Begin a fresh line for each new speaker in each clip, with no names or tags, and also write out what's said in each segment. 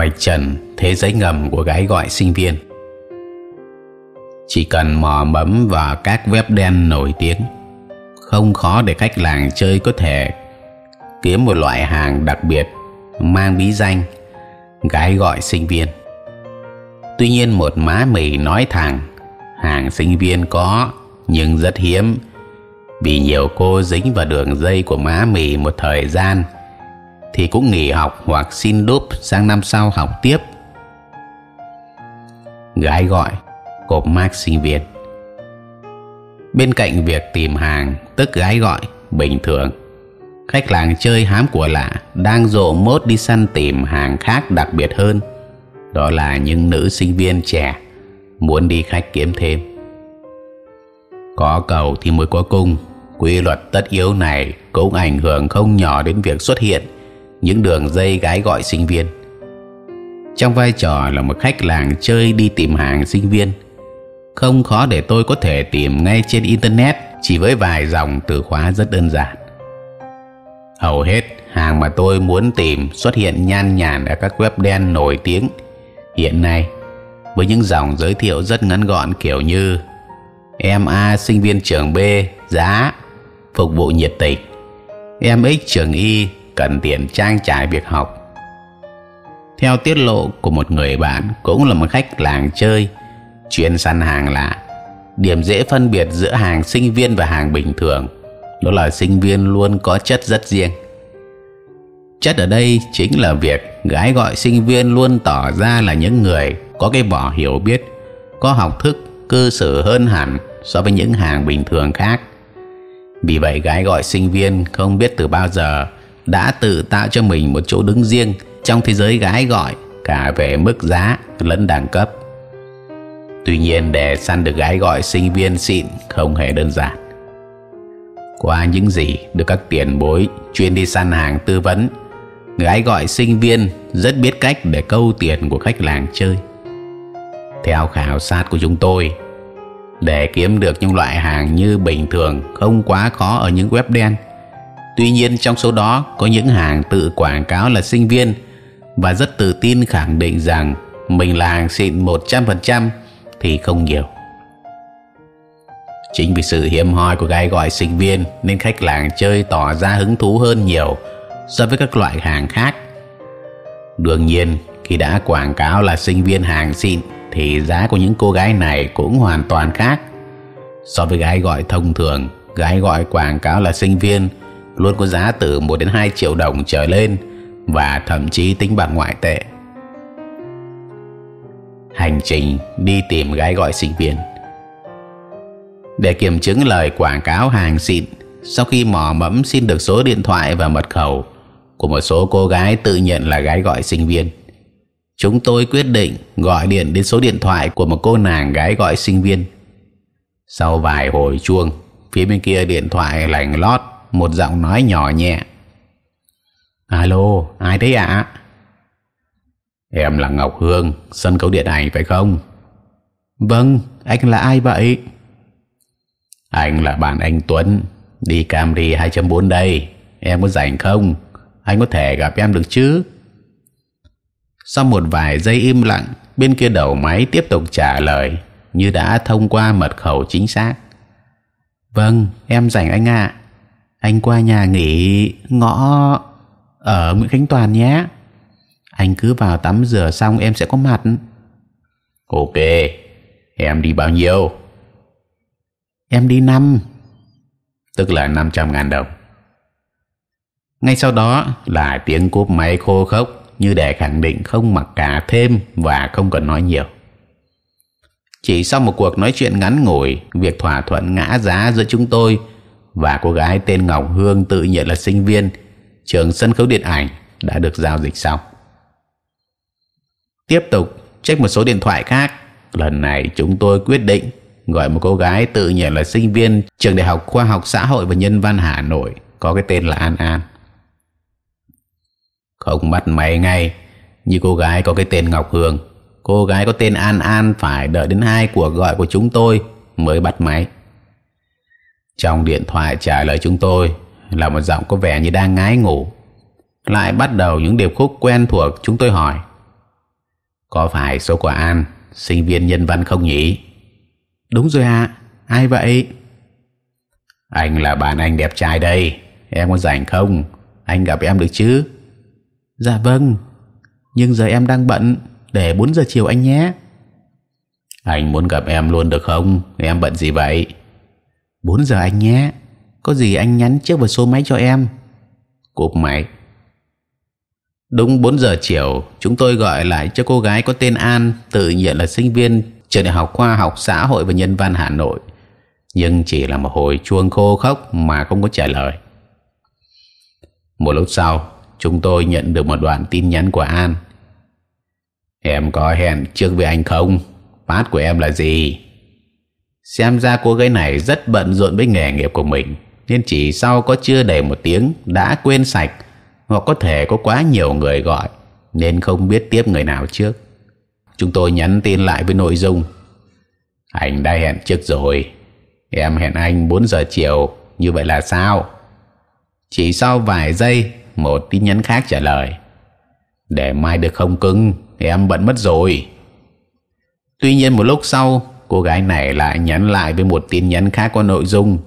vạch trần, thế giới ngầm của gái gọi sinh viên. Chỉ cần mò mẫm vào các web đen nổi tiếng, không khó để khách làng chơi có thể kiếm một loại hàng đặc biệt mang bí danh gái gọi sinh viên. Tuy nhiên một má mì nói thẳng, hàng sinh viên có, nhưng rất hiếm. Vì nhiều cô dính vào đường dây của má mì một thời gian thì cũng nghỉ học hoặc xin đốp sang năm sau học tiếp. Gái gọi cột mác sinh viên bên cạnh việc tìm hàng, tức gái gọi, bình thường. Khách làng chơi hám của lạ, đang rộ mốt đi săn tìm hàng khác đặc biệt hơn. Đó là những nữ sinh viên trẻ, muốn đi khách kiếm thêm. Có cầu thì mới có cung. Quy luật tất yếu này cũng ảnh hưởng không nhỏ đến việc xuất hiện những đường dây gái gọi sinh viên. Trong vai trò là một khách làng chơi đi tìm hàng sinh viên, không khó để tôi có thể tìm ngay trên internet chỉ với vài dòng từ khóa rất đơn giản. Hầu hết hàng mà tôi muốn tìm xuất hiện nhan nhản ở các web đen nổi tiếng hiện nay, với những dòng giới thiệu rất ngắn gọn kiểu như em A sinh viên trường B giá, phục vụ nhiệt tình, em X trường Y cần tiền trang trải việc học. Theo tiết lộ của một người bạn cũng là một khách làng chơi, chuyên săn hàng lạ. Điểm dễ phân biệt giữa hàng sinh viên và hàng bình thường, đó là sinh viên luôn có chất rất riêng. Chất ở đây chính là việc gái gọi sinh viên luôn tỏ ra là những người có cái vỏ hiểu biết, có học thức, cư xử hơn hẳn so với những hàng bình thường khác. Vì vậy gái gọi sinh viên không biết từ bao giờ đã tự tạo cho mình một chỗ đứng riêng trong thế giới gái gọi, cả về mức giá lẫn đẳng cấp. Tuy nhiên để săn được gái gọi sinh viên xịn không hề đơn giản. Qua những gì được các tiền bối chuyên đi săn hàng tư vấn, gái gọi sinh viên rất biết cách để câu tiền của khách làng chơi. Theo khảo sát của chúng tôi, để kiếm được những loại hàng như bình thường không quá khó ở những web đen tuy nhiên trong số đó có những hàng tự quảng cáo là sinh viên và rất tự tin khẳng định rằng mình là hàng xịn 100% thì không nhiều. Chính vì sự hiếm hoi của gái gọi sinh viên nên khách làng chơi tỏ ra hứng thú hơn nhiều so với các loại hàng khác. Đương nhiên, khi đã quảng cáo là sinh viên hàng xịn thì giá của những cô gái này cũng hoàn toàn khác. So với gái gọi thông thường, gái gọi quảng cáo là sinh viên luôn có giá từ 1 đến 2 triệu đồng trở lên và thậm chí tính bằng ngoại tệ. Hành trình đi tìm gái gọi sinh viên. Để kiểm chứng lời quảng cáo hàng xịn, sau khi mò mẫm xin được số điện thoại và mật khẩu của một số cô gái tự nhận là gái gọi sinh viên, chúng tôi quyết định gọi điện đến số điện thoại của một cô nàng gái gọi sinh viên. Sau vài hồi chuông, phía bên kia điện thoại lành lót một giọng nói nhỏ nhẹ. Alo, ai đấy ạ? Em là ngọc hương, sân khấu điện ảnh phải không? Vâng anh là ai vậy? Anh là bạn anh tuấn, đi camry 2.4 đây. Em có rảnh không? Anh có thể gặp em được chứ? Sau một vài giây im lặng, bên kia đầu máy tiếp tục trả lời, như đã thông qua mật khẩu chính xác. Vâng em rảnh anh ạ anh qua nhà nghỉ ngõ ở nguyễn khánh toàn nhé. Anh cứ vào tắm rửa xong em sẽ có mặt. Ok. Em đi bao nhiêu? Em đi năm. Tức là năm trăm ngàn đồng. Ngay sau đó là tiếng cúp máy khô khốc như để khẳng định không mặc cả thêm và không cần nói nhiều. Chỉ sau một cuộc nói chuyện ngắn ngủi việc thỏa thuận ngã giá giữa chúng tôi và cô gái tên ngọc hương tự nhận là sinh viên trường sân khấu điện ảnh đã được giao dịch xong. Tiếp tục, check một số điện thoại khác. Lần này chúng tôi quyết định gọi một cô gái tự nhận là sinh viên trường đại học khoa học xã hội và nhân văn hà nội, có cái tên là an an. Không bắt máy ngay, như cô gái có cái tên ngọc hương, cô gái có tên an an phải đợi đến hai cuộc gọi của chúng tôi mới bắt máy trong điện thoại trả lời chúng tôi là một giọng có vẻ như đang ngái ngủ. Lại bắt đầu những điệp khúc quen thuộc chúng tôi hỏi. Có phải số của An sinh viên nhân văn không nhỉ?
Đúng rồi ạ. Ai vậy?
Anh là bạn anh đẹp trai đây. Em có rảnh không? Anh gặp em được chứ?
Dạ vâng. Nhưng giờ em đang bận. Để 4 giờ chiều anh nhé.
Anh muốn gặp em luôn được không? Em bận gì vậy?
4 giờ anh nhé. Có gì anh nhắn trước vào số máy cho em.
Cúp máy. Đúng 4 giờ chiều, chúng tôi gọi lại cho cô gái có tên An, tự nhận là sinh viên trường đại học khoa học xã hội và nhân văn Hà Nội. Nhưng chỉ là một hồi chuông khô khốc mà không có trả lời. Một lúc sau, chúng tôi nhận được một đoạn tin nhắn của An. Em có hẹn trước với anh không? Phát của em là gì? Xem ra cô gái này rất bận rộn với nghề nghiệp của mình. Nên chỉ sau có chưa đầy một tiếng đã quên sạch, hoặc có thể có quá nhiều người gọi, nên không biết tiếp người nào trước. Chúng tôi nhắn tin lại với nội dung. Anh đã hẹn trước rồi. Em hẹn anh 4 giờ chiều, như vậy là sao? Chỉ sau vài giây, một tin nhắn khác trả lời. Để mai được không cưng, em bận mất rồi. Tuy nhiên một lúc sau cô gái này lại nhắn lại với một tin nhắn khác có nội dung.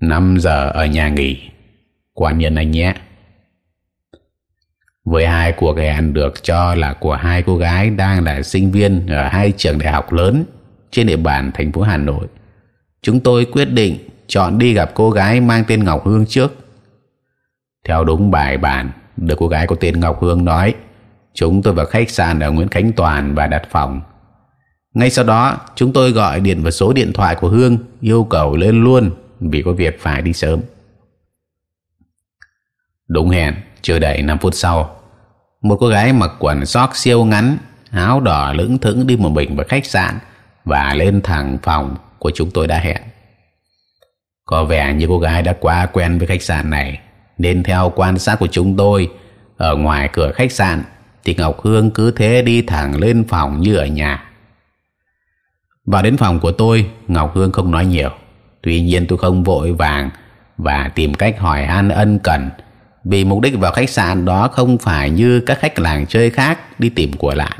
5 giờ ở nhà nghỉ. Quan nhân anh nhé. Với hai cuộc hẹn được cho là của hai cô gái đang là sinh viên ở hai trường đại học lớn trên địa bàn thành phố Hà Nội. Chúng tôi quyết định chọn đi gặp cô gái mang tên Ngọc Hương trước. Theo đúng bài bản, được cô gái có tên Ngọc Hương nói, chúng tôi vào khách sạn ở Nguyễn Khánh Toàn và đặt phòng ngay sau đó, chúng tôi gọi điện vào số điện thoại của Hương, yêu cầu lên luôn vì có việc phải đi sớm. Đúng hẹn, chưa đầy 5 phút sau, một cô gái mặc quần sóc siêu ngắn, áo đỏ lững thững đi một mình vào khách sạn và lên thẳng phòng của chúng tôi đã hẹn. Có vẻ như cô gái đã quá quen với khách sạn này, nên theo quan sát của chúng tôi, ở ngoài cửa khách sạn thì Ngọc Hương cứ thế đi thẳng lên phòng như ở nhà vào đến phòng của tôi, Ngọc Hương không nói nhiều. Tuy nhiên tôi không vội vàng và tìm cách hỏi han ân cần, vì mục đích vào khách sạn đó không phải như các khách làng chơi khác đi tìm của lạ.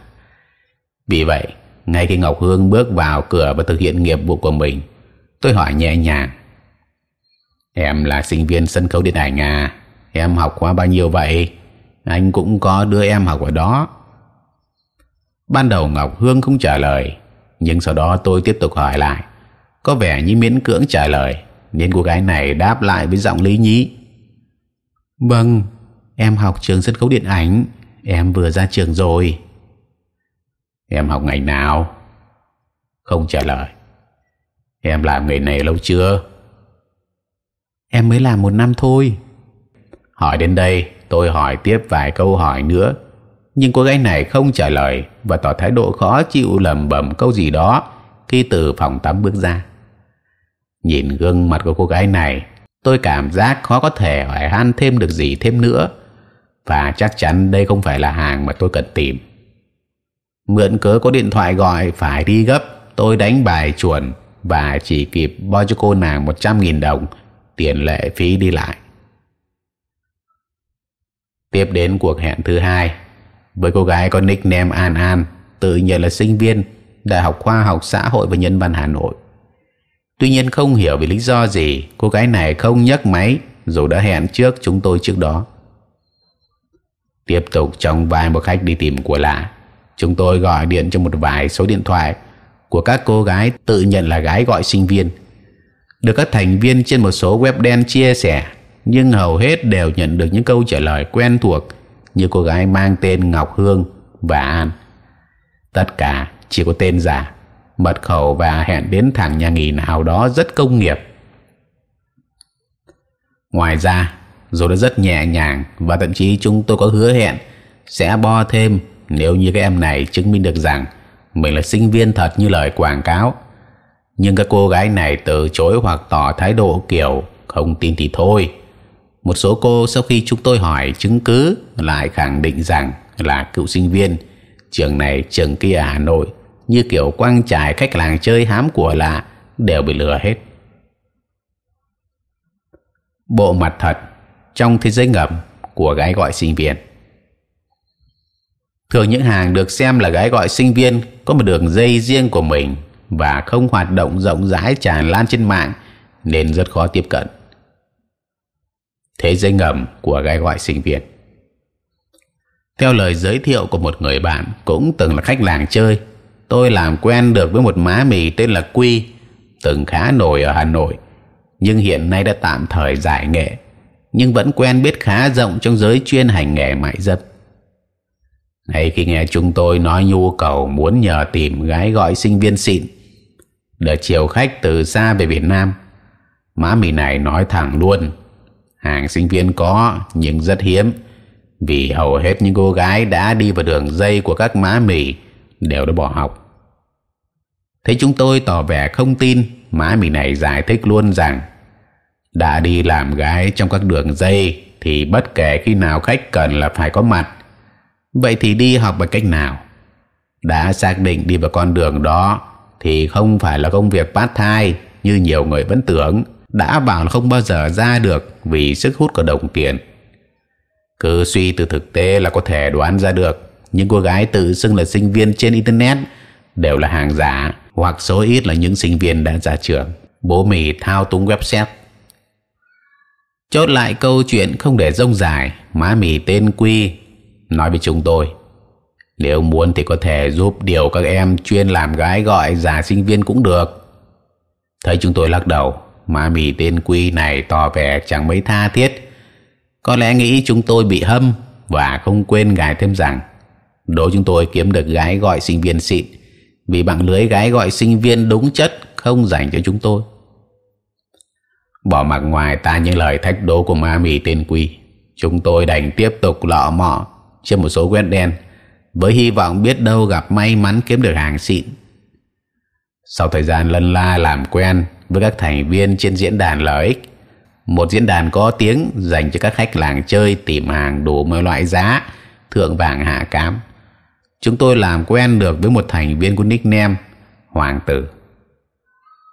Vì vậy, ngay khi Ngọc Hương bước vào cửa và thực hiện nghiệp vụ của mình, tôi hỏi nhẹ nhàng, em là sinh viên sân khấu điện ảnh à? Em học khóa bao nhiêu vậy? Anh cũng có đưa em học ở đó. Ban đầu Ngọc Hương không trả lời nhưng sau đó tôi tiếp tục hỏi lại. Có vẻ như miễn cưỡng trả lời nên cô gái này đáp lại với giọng lý nhí.
Vâng em học trường sân khấu điện ảnh em vừa ra trường rồi.
Em học ngành nào? Không trả lời. Em làm nghề này lâu chưa?
em mới làm một năm thôi.
Hỏi đến đây tôi hỏi tiếp vài câu hỏi nữa nhưng cô gái này không trả lời và tỏ thái độ khó chịu lẩm bẩm câu gì đó khi từ phòng tắm bước ra. Nhìn gương mặt của cô gái này, tôi cảm giác khó có thể hỏi han thêm được gì thêm nữa. Và chắc chắn đây không phải là hàng mà tôi cần tìm. Mượn cớ có điện thoại gọi phải đi gấp, tôi đánh bài chuồn và chỉ kịp bo cho cô nàng một trăm nghìn đồng tiền lệ phí đi lại. Tiếp đến cuộc hẹn thứ hai với cô gái có nickname An An, tự nhận là sinh viên Đại học Khoa học Xã hội và Nhân văn Hà Nội. Tuy nhiên không hiểu vì lý do gì, cô gái này không nhấc máy, dù đã hẹn trước chúng tôi trước đó. Tiếp tục trong vài một khách đi tìm của lạ. Chúng tôi gọi điện cho một vài số điện thoại của các cô gái tự nhận là gái gọi sinh viên. Được các thành viên trên một số web đen chia sẻ, nhưng hầu hết đều nhận được những câu trả lời quen thuộc như cô gái mang tên Ngọc Hương và An. Tất cả chỉ có tên giả mật khẩu và hẹn đến thẳng nhà nghỉ nào đó rất công nghiệp. Ngoài ra, dù đã rất nhẹ nhàng và thậm chí chúng tôi có hứa hẹn sẽ bo thêm nếu như các em này chứng minh được rằng mình là sinh viên thật như lời quảng cáo. Nhưng các cô gái này từ chối hoặc tỏ thái độ kiểu không tin thì thôi một số cô sau khi chúng tôi hỏi chứng cứ lại khẳng định rằng là cựu sinh viên. Trường này, trường kia ở Hà Nội, như kiểu quang trải khách làng chơi hám của lạ, đều bị lừa hết. Bộ mặt thật, trong thế giới ngầm của gái gọi sinh viên. Thường những hàng được xem là gái gọi sinh viên có một đường dây riêng của mình và không hoạt động rộng rãi tràn lan trên mạng nên rất khó tiếp cận thế giới ngầm của gái gọi sinh viên. Theo lời giới thiệu của một người bạn cũng từng là khách làng chơi, tôi làm quen được với một má mì tên là quy, từng khá nổi ở hà nội, nhưng hiện nay đã tạm thời giải nghệ, nhưng vẫn quen biết khá rộng trong giới chuyên hành nghề mại dâm. Ngay khi nghe chúng tôi nói nhu cầu muốn nhờ tìm gái gọi sinh viên xịn để chiều khách từ xa về Việt Nam, má mì này nói thẳng luôn hàng sinh viên có, nhưng rất hiếm. Vì hầu hết những cô gái đã đi vào đường dây của các má mì đều đã bỏ học. Thế chúng tôi tỏ vẻ không tin, má mì này giải thích luôn rằng đã đi làm gái trong các đường dây thì bất kể khi nào khách cần là phải có mặt. Vậy thì đi học bằng cách nào? Đã xác định đi vào con đường đó thì không phải là công việc part time như nhiều người vẫn tưởng đã bảo là không bao giờ ra được vì sức hút của đồng tiền. Cứ suy từ thực tế là có thể đoán ra được, những cô gái tự xưng là sinh viên trên internet đều là hàng giả, hoặc số ít là những sinh viên đã ra trường. Bố mì thao túng website. Chốt lại câu chuyện không để rông dài, má mì tên quy nói với chúng tôi. Nếu muốn thì có thể giúp điều các em chuyên làm gái gọi giả sinh viên cũng được. Thấy chúng tôi lắc đầu mà mì tên quy này tỏ vẻ chẳng mấy tha thiết. Có lẽ nghĩ chúng tôi bị hâm và không quên gài thêm rằng, đố chúng tôi kiếm được gái gọi sinh viên xịn, vì bằng lưới gái gọi sinh viên đúng chất không dành cho chúng tôi. Bỏ mặc ngoài ta những lời thách đố của ma mì tên quy, chúng tôi đành tiếp tục lọ mọ trên một số quét đen, với hy vọng biết đâu gặp may mắn kiếm được hàng xịn. Sau thời gian lân la làm quen với các thành viên trên diễn đàn lợi ích một diễn đàn có tiếng dành cho các khách làng chơi, tìm hàng, đủ mọi loại giá thượng vàng hạ cám. Chúng tôi làm quen được với một thành viên của nickname hoàng tử.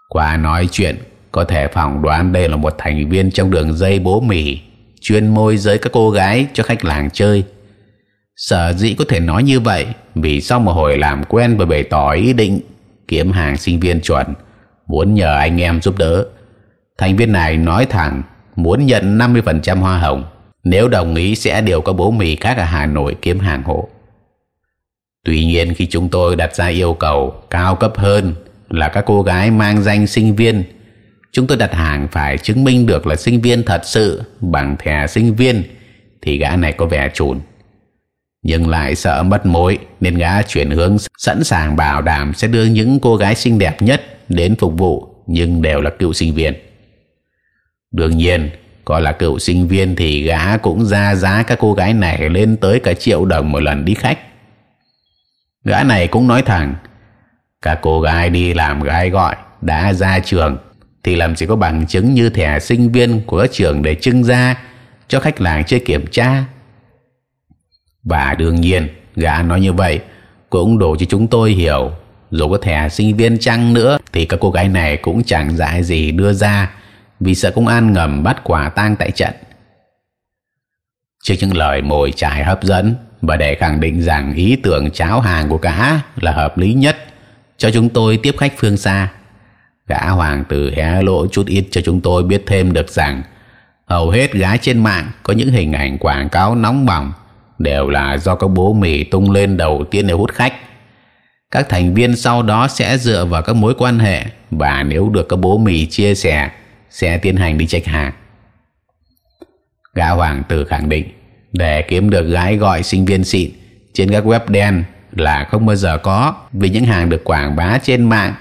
Qua nói chuyện, có thể phỏng đoán đây là một thành viên trong đường dây bố mì, chuyên môi giới các cô gái cho khách làng chơi. Sở dĩ có thể nói như vậy, vì sau một hồi làm quen và bày tỏ ý định kiếm hàng sinh viên chuẩn muốn nhờ anh em giúp đỡ thành viên này nói thẳng muốn nhận 50% hoa hồng nếu đồng ý sẽ điều các bố mì khác ở Hà Nội kiếm hàng hộ. Tuy nhiên khi chúng tôi đặt ra yêu cầu cao cấp hơn là các cô gái mang danh sinh viên, chúng tôi đặt hàng phải chứng minh được là sinh viên thật sự bằng thẻ sinh viên thì gã này có vẻ chùn. Nhưng lại sợ mất mối nên gã chuyển hướng sẵn sàng bảo đảm sẽ đưa những cô gái xinh đẹp nhất đến phục vụ, nhưng đều là cựu sinh viên. Đương nhiên, có là cựu sinh viên thì gã cũng ra giá các cô gái này lên tới cả triệu đồng một lần đi khách. Gã này cũng nói thẳng, các cô gái đi làm gái gọi đã ra trường, thì làm gì có bằng chứng như thẻ sinh viên của các trường để trưng ra cho khách làng chơi kiểm tra? Và đương nhiên, gã nói như vậy cũng đủ cho chúng tôi hiểu dù có thẻ sinh viên chăng nữa, thì các cô gái này cũng chẳng dại gì đưa ra, vì sợ công an ngầm bắt quả tang tại trận. Trước những lời mồi chài hấp dẫn và để khẳng định rằng ý tưởng cháo hàng của cả là hợp lý nhất cho chúng tôi tiếp khách phương xa, gã hoàng tử hé lộ chút ít cho chúng tôi biết thêm được rằng hầu hết gái trên mạng có những hình ảnh quảng cáo nóng bỏng đều là do các bố mì tung lên đầu tiên để hút khách các thành viên sau đó sẽ dựa vào các mối quan hệ và nếu được các bố mì chia sẻ sẽ tiến hành đi check hàng. Gã hoàng tử khẳng định để kiếm được gái gọi sinh viên xịn trên các web đen là không bao giờ có vì những hàng được quảng bá trên mạng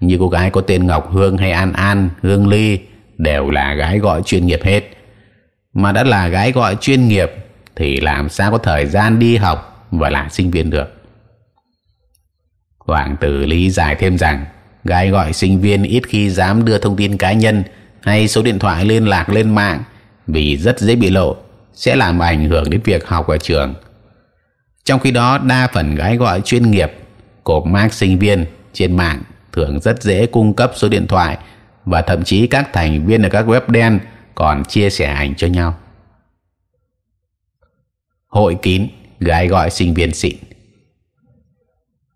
như cô gái có tên Ngọc Hương hay An An, Hương Ly đều là gái gọi chuyên nghiệp hết. Mà đã là gái gọi chuyên nghiệp thì làm sao có thời gian đi học và làm sinh viên được? Hoàng tử lý giải thêm rằng, gái gọi sinh viên ít khi dám đưa thông tin cá nhân hay số điện thoại liên lạc lên mạng vì rất dễ bị lộ, sẽ làm ảnh hưởng đến việc học ở trường. Trong khi đó, đa phần gái gọi chuyên nghiệp cột mác sinh viên trên mạng thường rất dễ cung cấp số điện thoại và thậm chí các thành viên ở các web đen còn chia sẻ ảnh cho nhau. Hội kín, gái gọi sinh viên xịn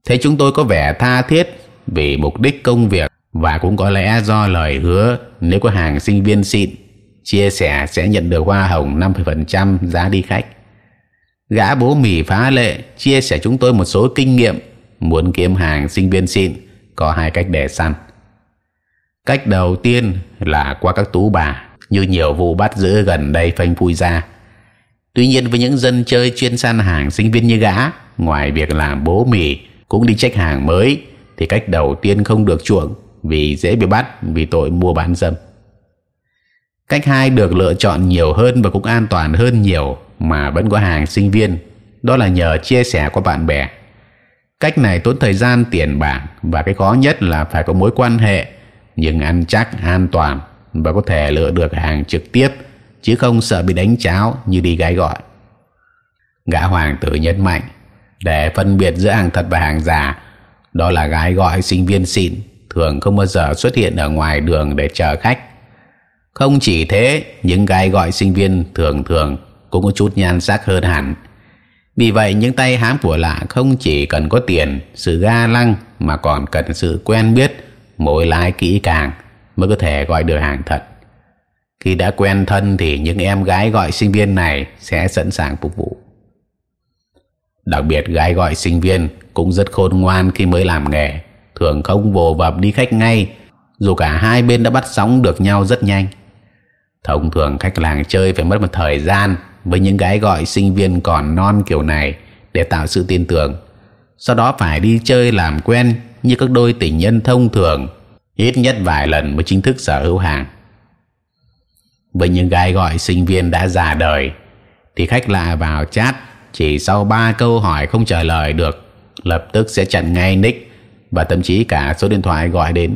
thấy chúng tôi có vẻ tha thiết vì mục đích công việc và cũng có lẽ do lời hứa nếu có hàng sinh viên xịn chia sẻ sẽ nhận được hoa hồng 50% giá đi khách. Gã bố mì phá lệ chia sẻ chúng tôi một số kinh nghiệm muốn kiếm hàng sinh viên xịn có hai cách để săn. Cách đầu tiên là qua các tú bà như nhiều vụ bắt giữ gần đây phanh phui ra. Tuy nhiên với những dân chơi chuyên săn hàng sinh viên như gã, ngoài việc làm bố mì cũng đi check hàng mới thì cách đầu tiên không được chuộng vì dễ bị bắt vì tội mua bán dâm. Cách hai được lựa chọn nhiều hơn và cũng an toàn hơn nhiều mà vẫn có hàng sinh viên, đó là nhờ chia sẻ qua bạn bè. Cách này tốn thời gian tiền bạc và cái khó nhất là phải có mối quan hệ nhưng ăn chắc an toàn và có thể lựa được hàng trực tiếp chứ không sợ bị đánh cháo như đi gái gọi. Gã hoàng tử nhấn mạnh để phân biệt giữa hàng thật và hàng giả. Đó là gái gọi sinh viên xịn, thường không bao giờ xuất hiện ở ngoài đường để chờ khách. Không chỉ thế, những gái gọi sinh viên thường thường cũng có chút nhan sắc hơn hẳn. Vì vậy, những tay hám của lạ không chỉ cần có tiền, sự ga lăng mà còn cần sự quen biết mối lái kỹ càng mới có thể gọi được hàng thật. Khi đã quen thân thì những em gái gọi sinh viên này sẽ sẵn sàng phục vụ đặc biệt gái gọi sinh viên cũng rất khôn ngoan khi mới làm nghề. Thường không vồ vập đi khách ngay, dù cả hai bên đã bắt sóng được nhau rất nhanh. Thông thường khách làng chơi phải mất một thời gian với những gái gọi sinh viên còn non kiểu này để tạo sự tin tưởng. Sau đó phải đi chơi làm quen như các đôi tình nhân thông thường, ít nhất vài lần mới chính thức sở hữu hàng. Với những gái gọi sinh viên đã già đời, thì khách lạ vào chat chỉ sau ba câu hỏi không trả lời được, lập tức sẽ chặn ngay nick và thậm chí cả số điện thoại gọi đến.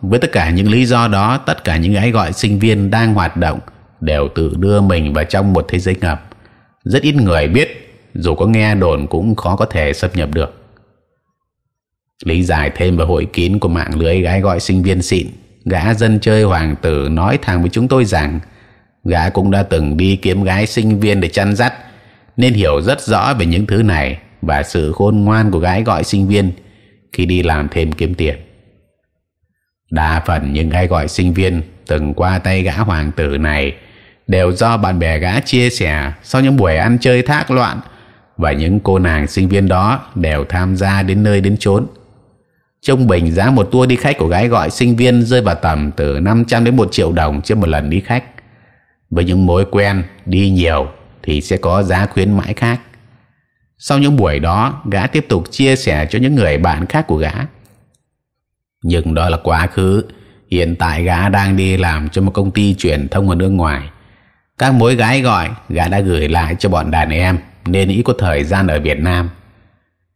Với tất cả những lý do đó, tất cả những gái gọi sinh viên đang hoạt động đều tự đưa mình vào trong một thế giới ngầm rất ít người biết, dù có nghe đồn cũng khó có thể xâm nhập được. Lý giải thêm về hội kín của mạng lưới gái gọi sinh viên xịn, gã dân chơi hoàng tử nói thẳng với chúng tôi rằng gã cũng đã từng đi kiếm gái sinh viên để chăn dắt nên hiểu rất rõ về những thứ này và sự khôn ngoan của gái gọi sinh viên khi đi làm thêm kiếm tiền. Đa phần những gái gọi sinh viên từng qua tay gã hoàng tử này đều do bạn bè gã chia sẻ sau những buổi ăn chơi thác loạn và những cô nàng sinh viên đó đều tham gia đến nơi đến chốn. Trung bình giá một tour đi khách của gái gọi sinh viên rơi vào tầm từ 500 đến 1 triệu đồng trên một lần đi khách. Với những mối quen đi nhiều thì sẽ có giá khuyến mãi khác. Sau những buổi đó, gã tiếp tục chia sẻ cho những người bạn khác của gã. Nhưng đó là quá khứ. Hiện tại gã đang đi làm cho một công ty truyền thông ở nước ngoài. Các mối gái gọi gã đã gửi lại cho bọn đàn em, nên ít có thời gian ở Việt Nam.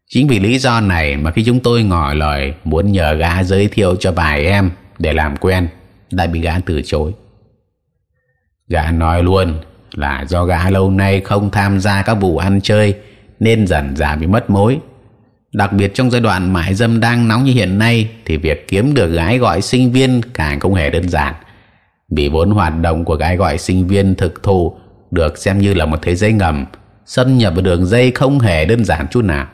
Chính vì lý do này mà khi chúng tôi ngỏ lời muốn nhờ gã giới thiệu cho vài em để làm quen, đã bị gã từ chối. Gã nói luôn là do gã lâu nay không tham gia các vụ ăn chơi, nên dần dà bị mất mối. Đặc biệt trong giai đoạn mại dâm đang nóng như hiện nay, thì việc kiếm được gái gọi sinh viên càng không hề đơn giản. Vì vốn hoạt động của gái gọi sinh viên thực thụ được xem như là một thế giới ngầm, xâm nhập vào đường dây không hề đơn giản chút nào.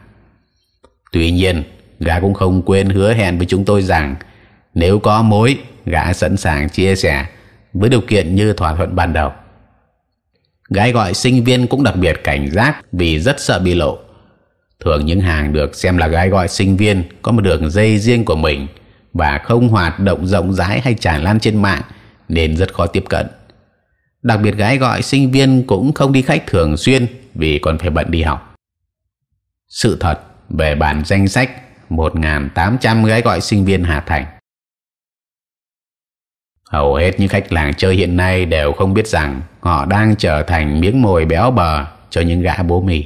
Tuy nhiên, gã cũng không quên hứa hẹn với chúng tôi rằng, nếu có mối, gã sẵn sàng chia sẻ với điều kiện như thỏa thuận ban đầu gái gọi sinh viên cũng đặc biệt cảnh giác vì rất sợ bị lộ. Thường những hàng được xem là gái gọi sinh viên có một đường dây riêng của mình và không hoạt động rộng rãi hay tràn lan trên mạng nên rất khó tiếp cận. Đặc biệt gái gọi sinh viên cũng không đi khách thường xuyên vì còn phải bận đi học. Sự thật về bản danh sách 1.800 gái gọi sinh viên Hà Thành hầu hết những khách làng chơi hiện nay đều không biết rằng họ đang trở thành miếng mồi béo bờ cho những gã bố mì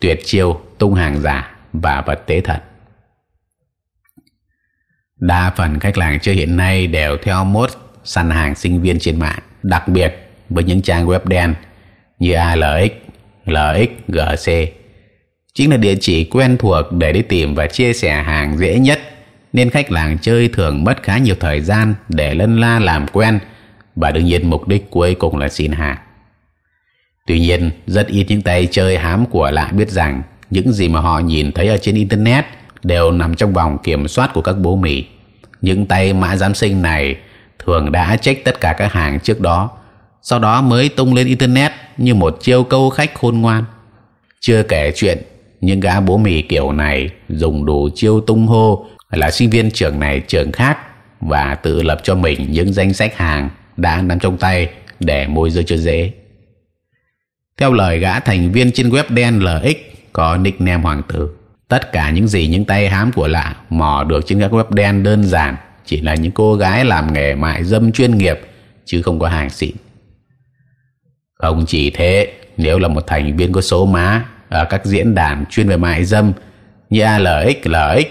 tuyệt chiêu tung hàng giả và vật tế thật đa phần khách làng chơi hiện nay đều theo mốt săn hàng sinh viên trên mạng đặc biệt với những trang web đen như ALX, LXGC. Chính là địa chỉ quen thuộc để đi tìm và chia sẻ hàng dễ nhất nên khách làng chơi thường mất khá nhiều thời gian để lân la làm quen và đương nhiên mục đích cuối cùng là xin hàng. Tuy nhiên, rất ít những tay chơi hám của lạ biết rằng những gì mà họ nhìn thấy ở trên internet đều nằm trong vòng kiểm soát của các bố mì những tay mã giám sinh này thường đã check tất cả các hàng trước đó sau đó mới tung lên internet như một chiêu câu khách khôn ngoan chưa kể chuyện những gã bố mì kiểu này dùng đủ chiêu tung hô là sinh viên trường này trường khác và tự lập cho mình những danh sách hàng đã nắm trong tay để môi giới cho dễ. Theo lời gã thành viên trên web đen LX có nickname hoàng tử tất cả những gì những tay hám của lạ mò được trên các web đen đơn giản chỉ là những cô gái làm nghề mại dâm chuyên nghiệp chứ không có hàng xịn. Không chỉ thế nếu là một thành viên có số má ở các diễn đàn chuyên về mại dâm như ALX, LX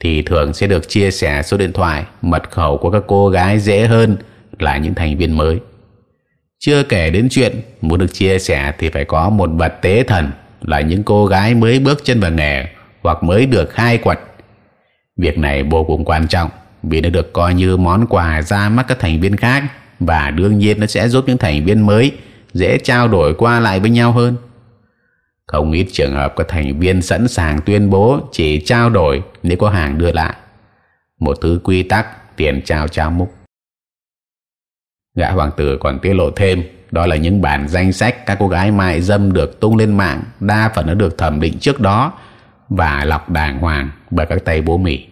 thì thường sẽ được chia sẻ số điện thoại, mật khẩu của các cô gái dễ hơn là những thành viên mới. Chưa kể đến chuyện muốn được chia sẻ thì phải có một vật tế thần là những cô gái mới bước chân vào nghề hoặc mới được khai quật. Việc này vô cùng quan trọng vì nó được coi như món quà ra mắt các thành viên khác và đương nhiên nó sẽ giúp những thành viên mới dễ trao đổi qua lại với nhau hơn. Không ít trường hợp các thành viên sẵn sàng tuyên bố chỉ trao đổi nếu có hàng đưa lại. Một thứ quy tắc, tiền trao trao múc. Gã hoàng tử còn tiết lộ thêm, đó là những bản danh sách các cô gái mại dâm được tung lên mạng, đa phần đã được thẩm định trước đó và lọc đàng hoàng bởi các tay bố mì.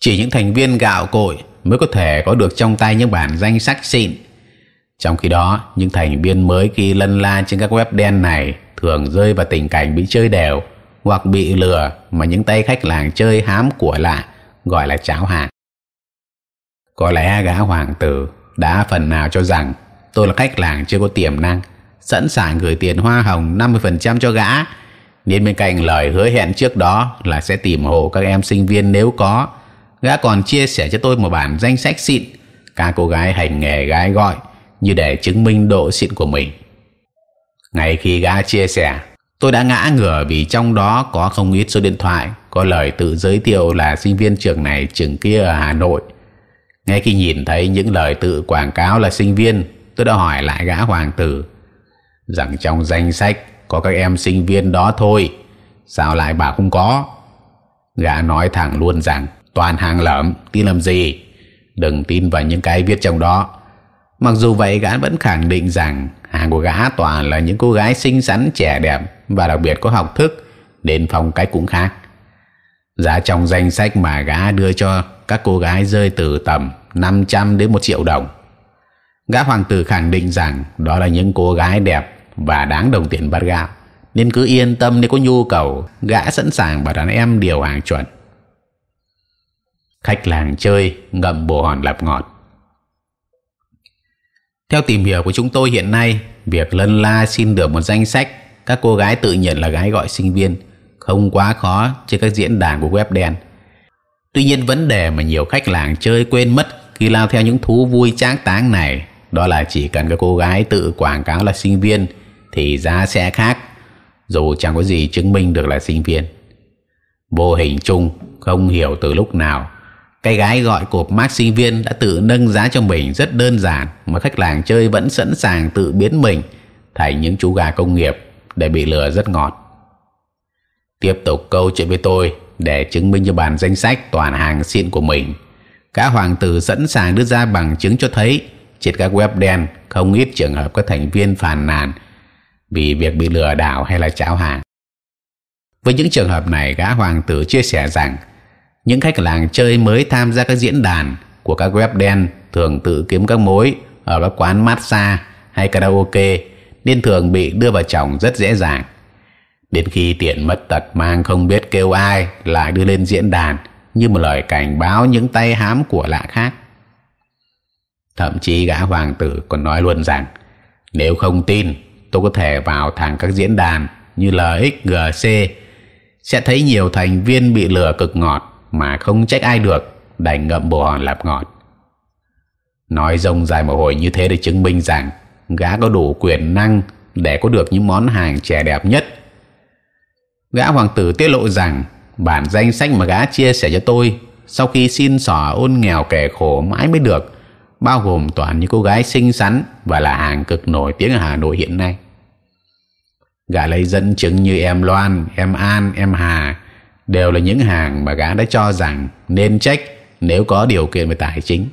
Chỉ những thành viên gạo cội mới có thể có được trong tay những bản danh sách xịn. Trong khi đó, những thành viên mới khi lân la trên các web đen này thường rơi vào tình cảnh bị chơi đều hoặc bị lừa mà những tay khách làng chơi hám của lạ gọi là cháo hàng. Có lẽ gã hoàng tử đã phần nào cho rằng tôi là khách làng chưa có tiềm năng, sẵn sàng gửi tiền hoa hồng 50% cho gã. Nên bên cạnh lời hứa hẹn trước đó là sẽ tìm hộ các em sinh viên nếu có, gã còn chia sẻ cho tôi một bản danh sách xịn các cô gái hành nghề gái gọi như để chứng minh độ xịn của mình. Ngay khi gã chia sẻ, tôi đã ngã ngửa vì trong đó có không ít số điện thoại có lời tự giới thiệu là sinh viên trường này trường kia ở Hà Nội. Ngay khi nhìn thấy những lời tự quảng cáo là sinh viên, tôi đã hỏi lại gã hoàng tử rằng trong danh sách có các em sinh viên đó thôi, sao lại bảo không có? Gã nói thẳng luôn rằng toàn hàng lởm, tin làm gì? Đừng tin vào những cái viết trong đó. Mặc dù vậy, gã vẫn khẳng định rằng hàng của gã toàn là những cô gái xinh xắn, trẻ đẹp và đặc biệt có học thức, đến phong cách cũng khác. Giá trong danh sách mà gã đưa cho các cô gái rơi từ tầm 500 đến 1 triệu đồng. Gã hoàng tử khẳng định rằng đó là những cô gái đẹp và đáng đồng tiền bắt gạo. Nên cứ yên tâm, nếu có nhu cầu, gã sẵn sàng bảo đàn em điều hàng chuẩn. Khách làng chơi ngậm bồ hòn lạp ngọt theo tìm hiểu của chúng tôi hiện nay, việc lân la xin được một danh sách các cô gái tự nhận là gái gọi sinh viên không quá khó trên các diễn đàn của web đen. Tuy nhiên vấn đề mà nhiều khách làng chơi quên mất khi lao theo những thú vui tráng táng này đó là chỉ cần các cô gái tự quảng cáo là sinh viên thì giá sẽ khác dù chẳng có gì chứng minh được là sinh viên. Vô hình chung không hiểu từ lúc nào cái gái gọi cột mác sinh viên đã tự nâng giá cho mình rất đơn giản mà khách làng chơi vẫn sẵn sàng tự biến mình thành những chú gà công nghiệp để bị lừa rất ngọt. Tiếp tục câu chuyện với tôi để chứng minh cho bản danh sách toàn hàng xịn của mình. Các hoàng tử sẵn sàng đưa ra bằng chứng cho thấy trên các web đen không ít trường hợp các thành viên phàn nàn vì việc bị lừa đảo hay là cháo hàng. Với những trường hợp này, gã hoàng tử chia sẻ rằng những khách làng chơi mới tham gia các diễn đàn của các web đen thường tự kiếm các mối ở các quán massage hay karaoke nên thường bị đưa vào chồng rất dễ dàng. Đến khi tiện mất tật mang không biết kêu ai lại đưa lên diễn đàn như một lời cảnh báo những tay hám của lạ khác. Thậm chí gã hoàng tử còn nói luôn rằng, nếu không tin, tôi có thể vào thẳng các diễn đàn như LXGC sẽ thấy nhiều thành viên bị lừa cực ngọt mà không trách ai được, đành ngậm bồ hòn lạp ngọt nói rông dài một hồi như thế để chứng minh rằng gã có đủ quyền năng để có được những món hàng trẻ đẹp nhất. Gã hoàng tử tiết lộ rằng bản danh sách mà gã chia sẻ cho tôi sau khi xin xỏ ôn nghèo kẻ khổ mãi mới được, bao gồm toàn những cô gái xinh xắn và là hàng cực nổi tiếng ở Hà Nội hiện nay. Gã lấy dẫn chứng như em Loan, em An, em Hà đều là những hàng mà gã đã cho rằng nên trách nếu có điều kiện về tài chính.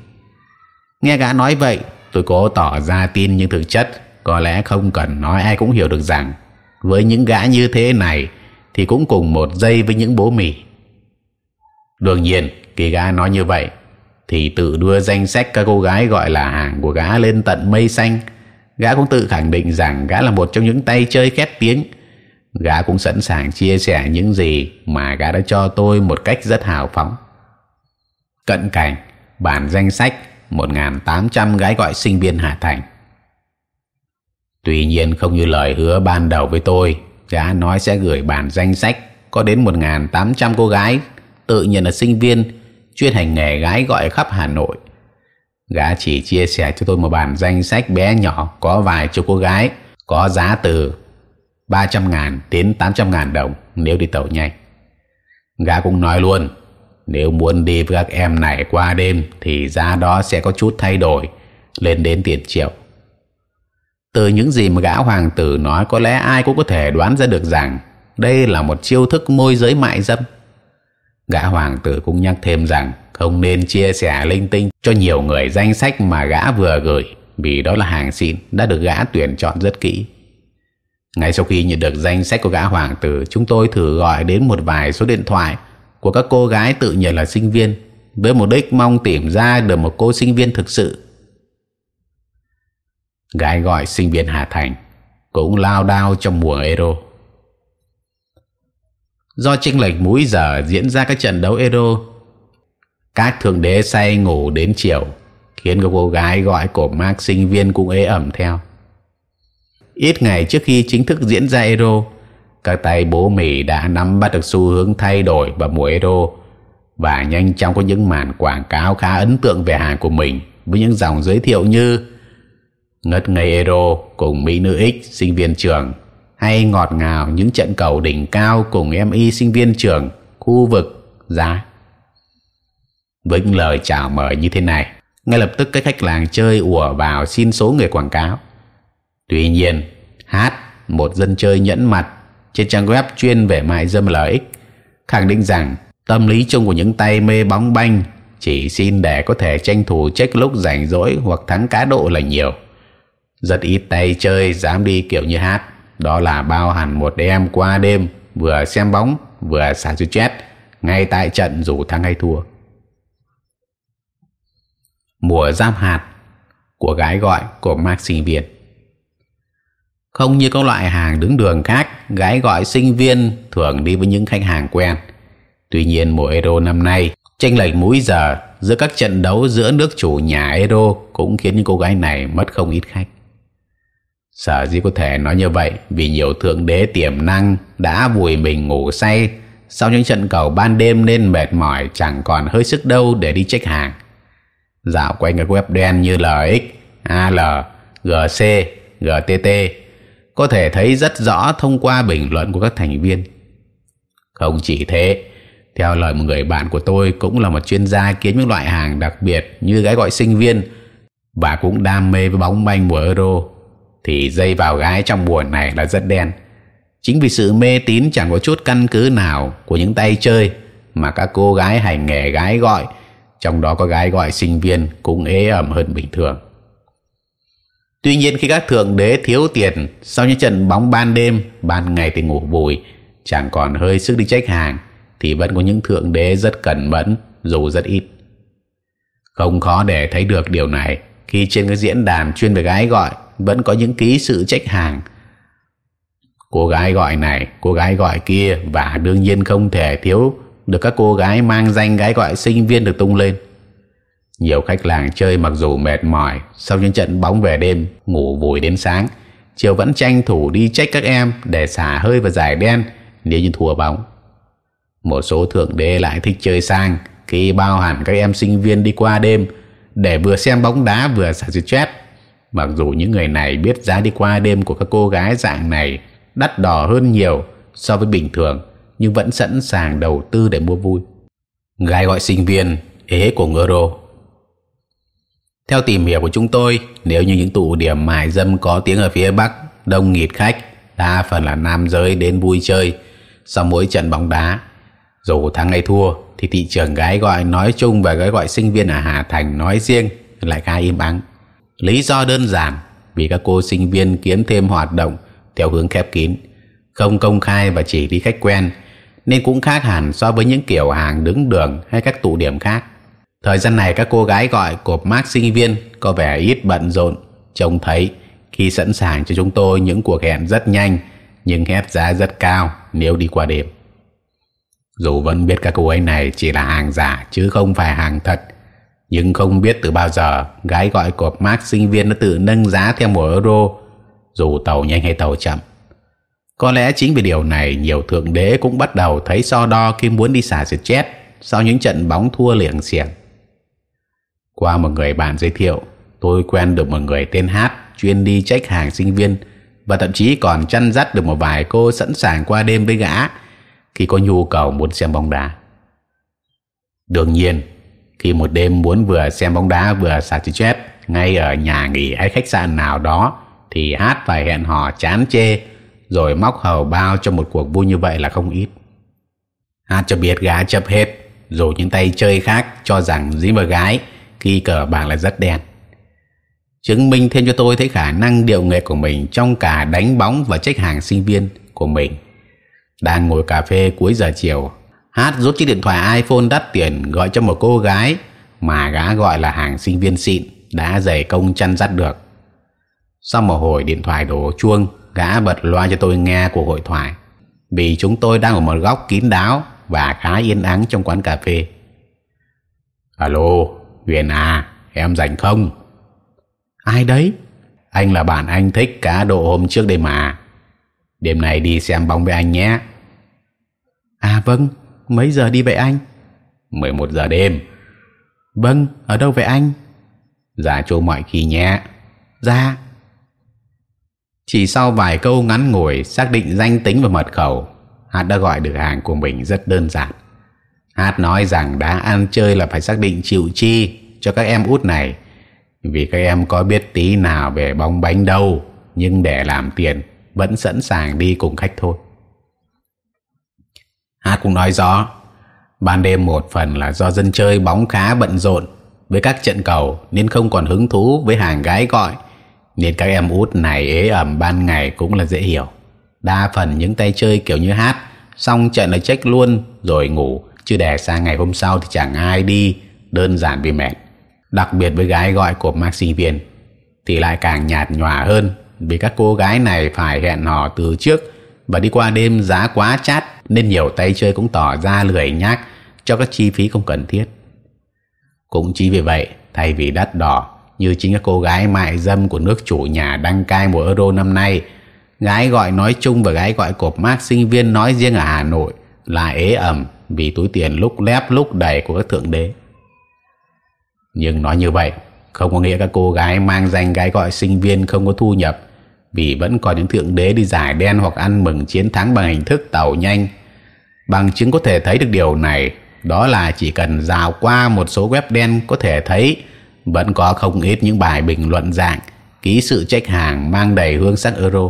Nghe gã nói vậy, tôi cố tỏ ra tin nhưng thực chất, có lẽ không cần nói ai cũng hiểu được rằng, với những gã như thế này thì cũng cùng một giây với những bố mì. Đương nhiên, khi gã nói như vậy, thì tự đưa danh sách các cô gái gọi là hàng của gã lên tận mây xanh. Gã cũng tự khẳng định rằng gã là một trong những tay chơi khét tiếng gã cũng sẵn sàng chia sẻ những gì mà gã đã cho tôi một cách rất hào phóng. Cận cảnh, bản danh sách 1.800 gái gọi sinh viên Hà Thành. Tuy nhiên không như lời hứa ban đầu với tôi, gã nói sẽ gửi bản danh sách có đến 1.800 cô gái, tự nhận là sinh viên, chuyên hành nghề gái gọi khắp Hà Nội. Gã chỉ chia sẻ cho tôi một bản danh sách bé nhỏ có vài chục cô gái, có giá từ 300 ngàn đến 800 ngàn đồng nếu đi tàu nhanh. Gã cũng nói luôn, nếu muốn đi với các em này qua đêm thì giá đó sẽ có chút thay đổi, lên đến tiền triệu. Từ những gì mà gã hoàng tử nói có lẽ ai cũng có thể đoán ra được rằng đây là một chiêu thức môi giới mại dâm. Gã hoàng tử cũng nhắc thêm rằng không nên chia sẻ linh tinh cho nhiều người danh sách mà gã vừa gửi, vì đó là hàng xịn đã được gã tuyển chọn rất kỹ ngay sau khi nhận được danh sách của gã hoàng tử, chúng tôi thử gọi đến một vài số điện thoại của các cô gái tự nhận là sinh viên, với mục đích mong tìm ra được một cô sinh viên thực sự. Gái gọi sinh viên Hà Thành, cũng lao đao trong mùa Euro. Do chênh lệch múi giờ diễn ra các trận đấu Euro, các thượng đế say ngủ đến chiều, khiến các cô gái gọi của Mark sinh viên cũng ế ẩm theo ít ngày trước khi chính thức diễn ra Euro, các tay bố Mỹ đã nắm bắt được xu hướng thay đổi vào mùa Euro và nhanh chóng có những màn quảng cáo khá ấn tượng về hàng của mình với những dòng giới thiệu như ngất ngây Euro cùng Mỹ nữ X, sinh viên trường, hay ngọt ngào những trận cầu đỉnh cao cùng em y sinh viên trường, khu vực, giá. Với những lời chào mời như thế này, ngay lập tức các khách làng chơi ùa vào xin số người quảng cáo tuy nhiên, hát một dân chơi nhẫn mặt trên trang web chuyên về mại dâm lợi khẳng định rằng tâm lý chung của những tay mê bóng banh chỉ xin để có thể tranh thủ check lúc rảnh rỗi hoặc thắng cá độ là nhiều. Rất ít tay chơi dám đi kiểu như hát. Đó là bao hẳn một đêm qua đêm, vừa xem bóng, vừa xả chết, ngay tại trận dù thắng hay thua. Mùa giáp hạt của gái gọi của Mark sinh viên không như các loại hàng đứng đường khác gái gọi sinh viên thường đi với những khách hàng quen. Tuy nhiên mùa Euro năm nay tranh lệch múi giờ giữa các trận đấu giữa nước chủ nhà Euro cũng khiến những cô gái này mất không ít khách. Sở dĩ có thể nói như vậy vì nhiều thượng đế tiềm năng đã vùi mình ngủ say sau những trận cầu ban đêm nên mệt mỏi chẳng còn hơi sức đâu để đi check hàng. Dạo quanh các web đen như LX, AL, GC, GTT có thể thấy rất rõ thông qua bình luận của các thành viên. Không chỉ thế, theo lời một người bạn của tôi cũng là một chuyên gia kiếm những loại hàng đặc biệt như gái gọi sinh viên và cũng đam mê với bóng banh mùa Euro thì dây vào gái trong mùa này là rất đen. Chính vì sự mê tín chẳng có chút căn cứ nào của những tay chơi mà các cô gái hành nghề gái gọi trong đó có gái gọi sinh viên cũng ế ẩm hơn bình thường. Tuy nhiên khi các thượng đế thiếu tiền sau những trận bóng ban đêm, ban ngày thì ngủ vùi, chẳng còn hơi sức đi trách hàng, thì vẫn có những thượng đế rất cẩn mẫn dù rất ít. Không khó để thấy được điều này khi trên cái diễn đàn chuyên về gái gọi vẫn có những ký sự trách hàng. Cô gái gọi này, cô gái gọi kia và đương nhiên không thể thiếu được các cô gái mang danh gái gọi sinh viên được tung lên. Nhiều khách làng chơi mặc dù mệt mỏi sau những trận bóng về đêm, ngủ vùi đến sáng, chiều vẫn tranh thủ đi trách các em để xả hơi và giải đen nếu như thua bóng. Một số thượng đế lại thích chơi sang khi bao hẳn các em sinh viên đi qua đêm để vừa xem bóng đá vừa xả stress. Mặc dù những người này biết giá đi qua đêm của các cô gái dạng này đắt đỏ hơn nhiều so với bình thường, nhưng vẫn sẵn sàng đầu tư để mua vui. Gái gọi sinh viên ế của Euro theo tìm hiểu của chúng tôi, nếu như những tụ điểm mại dâm có tiếng ở phía Bắc đông nghịt khách đa phần là nam giới đến vui chơi sau mỗi trận bóng đá. Dù thắng hay thua thì thị trường gái gọi nói chung và gái gọi sinh viên ở Hà Thành nói riêng lại khá im ắng. Lý do đơn giản vì các cô sinh viên kiếm thêm hoạt động theo hướng khép kín không công khai và chỉ đi khách quen nên cũng khác hẳn so với những kiểu hàng đứng đường hay các tụ điểm khác thời gian này các cô gái gọi cột mát sinh viên có vẻ ít bận rộn. Trông thấy, khi sẵn sàng cho chúng tôi, những cuộc hẹn rất nhanh, nhưng hét giá rất cao nếu đi qua đêm. Dù vẫn biết các cô ấy này chỉ là hàng giả, chứ không phải hàng thật. Nhưng không biết từ bao giờ, gái gọi cột mát sinh viên đã tự nâng giá theo một euro, dù tàu nhanh hay tàu chậm. Có lẽ chính vì điều này, nhiều thượng đế cũng bắt đầu thấy so đo khi muốn đi xả chết sau những trận bóng thua liền xiềng qua một người bạn giới thiệu tôi quen được một người tên Hát chuyên đi trách hàng sinh viên và thậm chí còn chăn dắt được một vài cô sẵn sàng qua đêm với gã khi có nhu cầu muốn xem bóng đá. Đương nhiên, khi một đêm muốn vừa xem bóng đá vừa xả chép ngay ở nhà nghỉ hay khách sạn nào đó thì Hát phải hẹn hò chán chê rồi móc hầu bao cho một cuộc vui như vậy là không ít. Hát cho biết gã chấp hết rồi những tay chơi khác cho rằng dĩ vào gái khi cờ bạc là rất đen. Chứng minh thêm cho tôi thấy khả năng điệu nghệ của mình trong cả đánh bóng và trách hàng sinh viên của mình. Đang ngồi cà phê cuối giờ chiều, hát rút chiếc điện thoại iphone đắt tiền gọi cho một cô gái mà gã gọi là hàng sinh viên xịn đã dày công chăn dắt được. Sau một hồi điện thoại đổ chuông, gã bật loa cho tôi nghe cuộc hội thoại. Vì chúng tôi đang ở một góc kín đáo và khá yên ắng trong quán cà phê. Alo huyền à em rảnh không?
Ai đấy?
Anh là bạn anh thích cá độ hôm trước đây mà. Đêm nay đi xem bóng với anh nhé.
À vâng. Mấy giờ đi vậy anh?
11 giờ đêm.
Vâng ở đâu vậy anh?
Dạ chỗ mọi khi nhé.
Dạ.
Chỉ sau vài câu ngắn ngủi xác định danh tính và mật khẩu hát đã gọi được hàng của mình rất đơn giản hát nói rằng đã ăn chơi là phải xác định chịu chi cho các em út này. Vì các em có biết tí nào về bóng bánh đâu, nhưng để làm tiền vẫn sẵn sàng đi cùng khách thôi. Hát cũng nói rõ, ban đêm một phần là do dân chơi bóng khá bận rộn với các trận cầu nên không còn hứng thú với hàng gái gọi, nên các em út này ế ẩm ban ngày cũng là dễ hiểu. Đa phần những tay chơi kiểu như hát, xong trận là check luôn rồi ngủ chứ để sang ngày hôm sau thì chẳng ai đi. Đơn giản vì mệt. Đặc biệt với gái gọi của Max sinh viên, thì lại càng nhạt nhòa hơn. Vì các cô gái này phải hẹn hò từ trước và đi qua đêm giá quá chát, nên nhiều tay chơi cũng tỏ ra lười nhác cho các chi phí không cần thiết. Cũng chỉ vì vậy, thay vì đắt đỏ, như chính các cô gái mại dâm của nước chủ nhà đăng cai mùa euro năm nay, gái gọi nói chung và gái gọi cột mác sinh viên nói riêng ở Hà Nội là ế ẩm vì túi tiền lúc lép, lúc đầy của các thượng đế. Nhưng nói như vậy, không có nghĩa các cô gái mang danh gái gọi sinh viên không có thu nhập vì vẫn còn những thượng đế đi giải đen hoặc ăn mừng chiến thắng bằng hình thức tàu nhanh. Bằng chứng có thể thấy được điều này, đó là chỉ cần rào qua một số web đen có thể thấy, vẫn có không ít những bài bình luận dạng, ký sự trách hàng mang đầy hương sắc euro.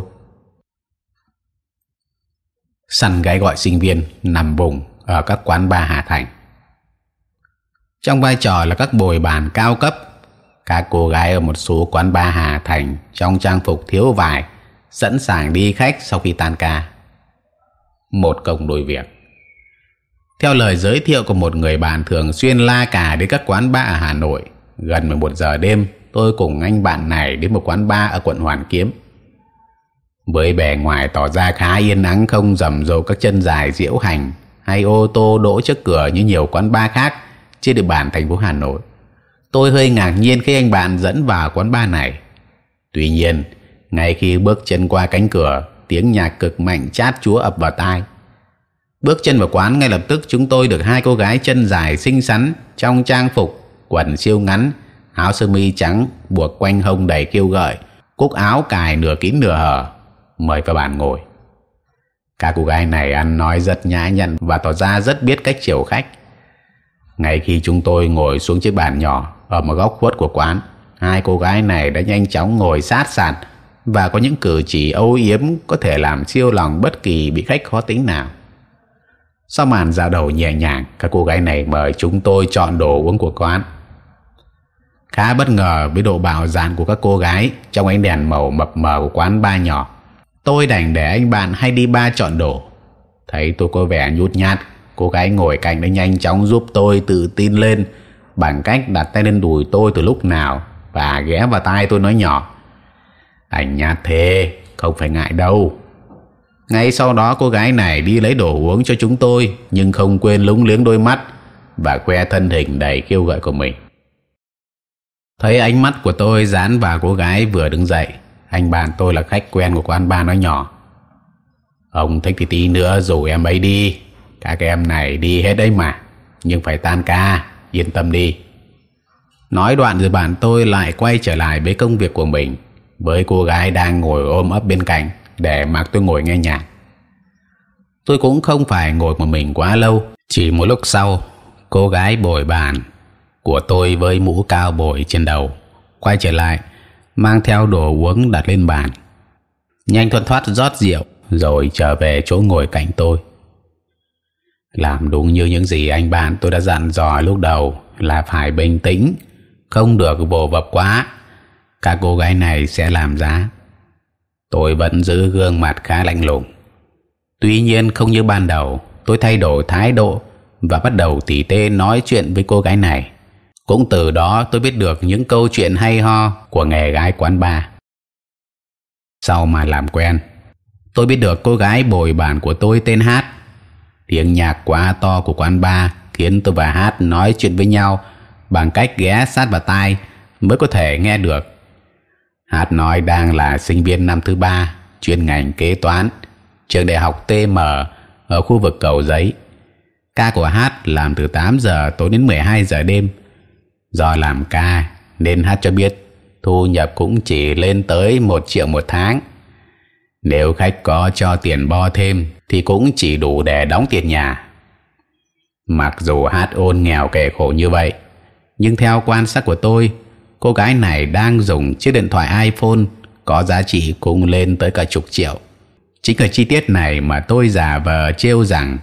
Săn gái gọi sinh viên nằm vùng ở các quán bar Hà Thành. Trong vai trò là các bồi bàn cao cấp, các cô gái ở một số quán bar Hà Thành trong trang phục thiếu vải sẵn sàng đi khách sau khi tan ca. Một công đôi việc. Theo lời giới thiệu của một người bạn thường xuyên la cà đến các quán bar ở Hà Nội, gần 11 giờ đêm, tôi cùng anh bạn này đến một quán bar ở quận Hoàn Kiếm. Với bề ngoài tỏ ra khá yên ắng không rầm rộ các chân dài diễu hành hay ô tô đỗ trước cửa như nhiều quán bar khác trên địa bàn thành phố Hà Nội. Tôi hơi ngạc nhiên khi anh bạn dẫn vào quán bar này. Tuy nhiên, ngay khi bước chân qua cánh cửa, tiếng nhạc cực mạnh chát chúa ập vào tai. Bước chân vào quán ngay lập tức chúng tôi được hai cô gái chân dài xinh xắn trong trang phục quần siêu ngắn, áo sơ mi trắng buộc quanh hông đầy kêu gợi, cúc áo cài nửa kín nửa hở, mời vào bàn ngồi. Các cô gái này ăn nói rất nhã nhặn và tỏ ra rất biết cách chiều khách. Ngay khi chúng tôi ngồi xuống chiếc bàn nhỏ ở một góc khuất của quán, hai cô gái này đã nhanh chóng ngồi sát sàn và có những cử chỉ âu yếm có thể làm siêu lòng bất kỳ bị khách khó tính nào. Sau màn ra đầu nhẹ nhàng, các cô gái này mời chúng tôi chọn đồ uống của quán. Khá bất ngờ với độ bạo dạn của các cô gái trong ánh đèn màu mập mờ của quán ba nhỏ tôi đành để anh bạn hay đi ba chọn đồ. Thấy tôi có vẻ nhút nhát, cô gái ngồi cạnh đã nhanh chóng giúp tôi tự tin lên bằng cách đặt tay lên đùi tôi từ lúc nào và ghé vào tai tôi nói nhỏ. Anh nhát thế, không phải ngại đâu. Ngay sau đó cô gái này đi lấy đồ uống cho chúng tôi, nhưng không quên lúng liếng đôi mắt và que thân hình đầy kêu gợi của mình. Thấy ánh mắt của tôi dán vào cô gái vừa đứng dậy anh bạn tôi là khách quen của quán bar nói nhỏ. Ông thích thì tí nữa rủ em ấy đi. Các em này đi hết đấy mà. Nhưng phải tan ca, yên tâm đi. Nói đoạn rồi bạn tôi lại quay trở lại với công việc của mình, với cô gái đang ngồi ôm ấp bên cạnh để mặc tôi ngồi nghe nhạc. Tôi cũng không phải ngồi một mình quá lâu, chỉ một lúc sau, cô gái bồi bàn của tôi với mũ cao bồi trên đầu, quay trở lại mang theo đồ uống đặt lên bàn. Nhanh thuận thoát rót rượu, rồi trở về chỗ ngồi cạnh tôi. Làm đúng như những gì anh bạn tôi đã dặn dò lúc đầu, là phải bình tĩnh, không được vồ vập quá. Các cô gái này sẽ làm giá. Tôi vẫn giữ gương mặt khá lạnh lùng. Tuy nhiên không như ban đầu, tôi thay đổi thái độ và bắt đầu tỉ tê nói chuyện với cô gái này cũng từ đó tôi biết được những câu chuyện hay ho của nghề gái quán bar. Sau mà làm quen, tôi biết được cô gái bồi bàn của tôi tên hát. Tiếng nhạc quá to của quán bar khiến tôi và hát nói chuyện với nhau bằng cách ghé sát vào tai mới có thể nghe được. Hát nói đang là sinh viên năm thứ ba, chuyên ngành kế toán, trường đại học TM ở khu vực cầu giấy. Ca của Hát làm từ 8 giờ tối đến 12 giờ đêm do làm ca nên Hát cho biết thu nhập cũng chỉ lên tới một triệu một tháng nếu khách có cho tiền bo thêm thì cũng chỉ đủ để đóng tiền nhà mặc dù Hát ôn nghèo kẻ khổ như vậy nhưng theo quan sát của tôi cô gái này đang dùng chiếc điện thoại iPhone có giá trị cũng lên tới cả chục triệu. Chính ở chi tiết này mà tôi giả vờ trêu rằng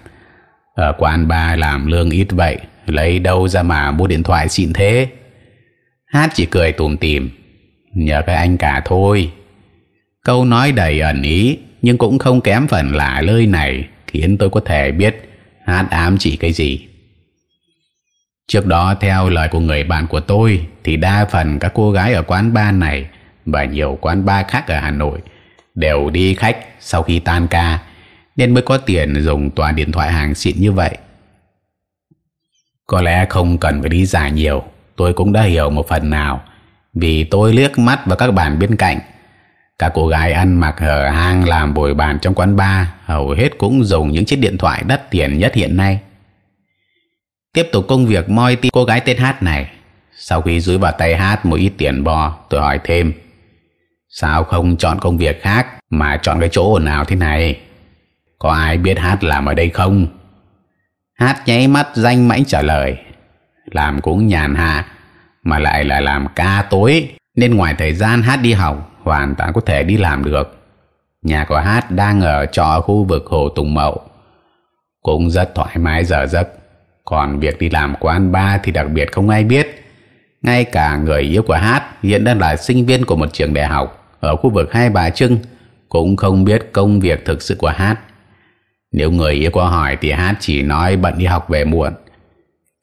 ở quán bar làm lương ít vậy, lấy đâu ra mà mua điện thoại xịn thế. Hát chỉ cười tủm tỉm, nhờ cái anh cả thôi. Câu nói đầy ẩn ý nhưng cũng không kém phần lạ lơi này khiến tôi có thể biết Hát ám chỉ cái gì. Trước đó theo lời của người bạn của tôi thì đa phần các cô gái ở quán bar này và nhiều quán bar khác ở Hà Nội đều đi khách sau khi tan ca nên mới có tiền dùng toàn điện thoại hàng xịn như vậy. Có lẽ không cần phải đi giải nhiều, tôi cũng đã hiểu một phần nào. Vì tôi liếc mắt vào các bàn bên cạnh. Các cô gái ăn mặc hở hang làm bồi bàn trong quán bar hầu hết cũng dùng những chiếc điện thoại đắt tiền nhất hiện nay. Tiếp tục công việc moi tim cô gái tên hát này. Sau khi dưới vào tay hát một ít tiền bò tôi hỏi thêm. Sao không chọn công việc khác mà chọn cái chỗ ồn ào thế này? Có ai biết hát làm ở đây không? Hát nháy mắt danh mãnh trả lời. Làm cũng nhàn hạ, mà lại là làm ca tối. Nên ngoài thời gian hát đi học, hoàn toàn có thể đi làm được. Nhà của hát đang ở trọ khu vực hồ tùng mậu. Cũng rất thoải mái giờ giấc. Còn việc đi làm quán bar thì đặc biệt không ai biết. Ngay cả người yêu của hát hiện đang là sinh viên của một trường đại học ở khu vực hai bà trưng cũng không biết công việc thực sự của hát nếu người yêu có hỏi thì hát chỉ nói bận đi học về muộn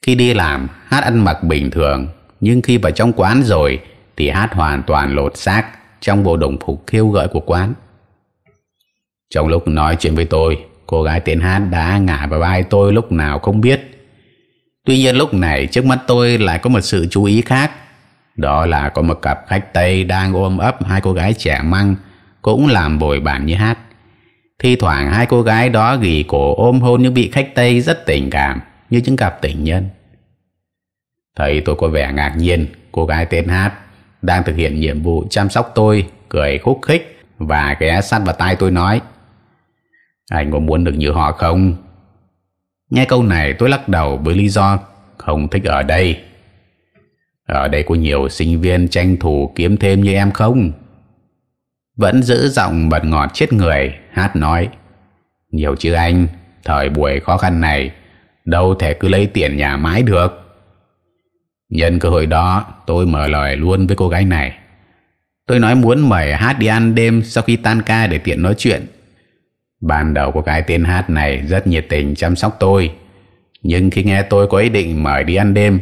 khi đi làm, hát ăn mặc bình thường, nhưng khi vào trong quán rồi thì hát hoàn toàn lột xác trong bộ đồng phục khiêu gợi của quán trong lúc nói chuyện với tôi, cô gái tên hát đã ngả vào vai tôi lúc nào không biết Tuy nhiên lúc này trước mắt tôi lại có một sự chú ý khác. Đó là có một cặp khách Tây đang ôm ấp hai cô gái trẻ măng, cũng làm bồi bàn như hát. Thi thoảng hai cô gái đó gỉ cổ ôm hôn những vị khách Tây rất tình cảm như những cặp tình nhân. Thấy tôi có vẻ ngạc nhiên, cô gái tên Hát đang thực hiện nhiệm vụ chăm sóc tôi, cười khúc khích và ghé sát vào tai tôi nói Anh có muốn được như họ không? Nghe câu này tôi lắc đầu với lý do không thích ở đây. Ở đây có nhiều sinh viên tranh thủ kiếm thêm như em không? Vẫn giữ giọng bật ngọt chết người, hát nói, nhiều chứ anh, thời buổi khó khăn này, đâu thể cứ lấy tiền nhà mãi được. Nhân cơ hội đó, tôi mở lời luôn với cô gái này. Tôi nói muốn mời hát đi ăn đêm sau khi tan ca để tiện nói chuyện. Ban đầu cô gái tên hát này rất nhiệt tình chăm sóc tôi, nhưng khi nghe tôi có ý định mời đi ăn đêm,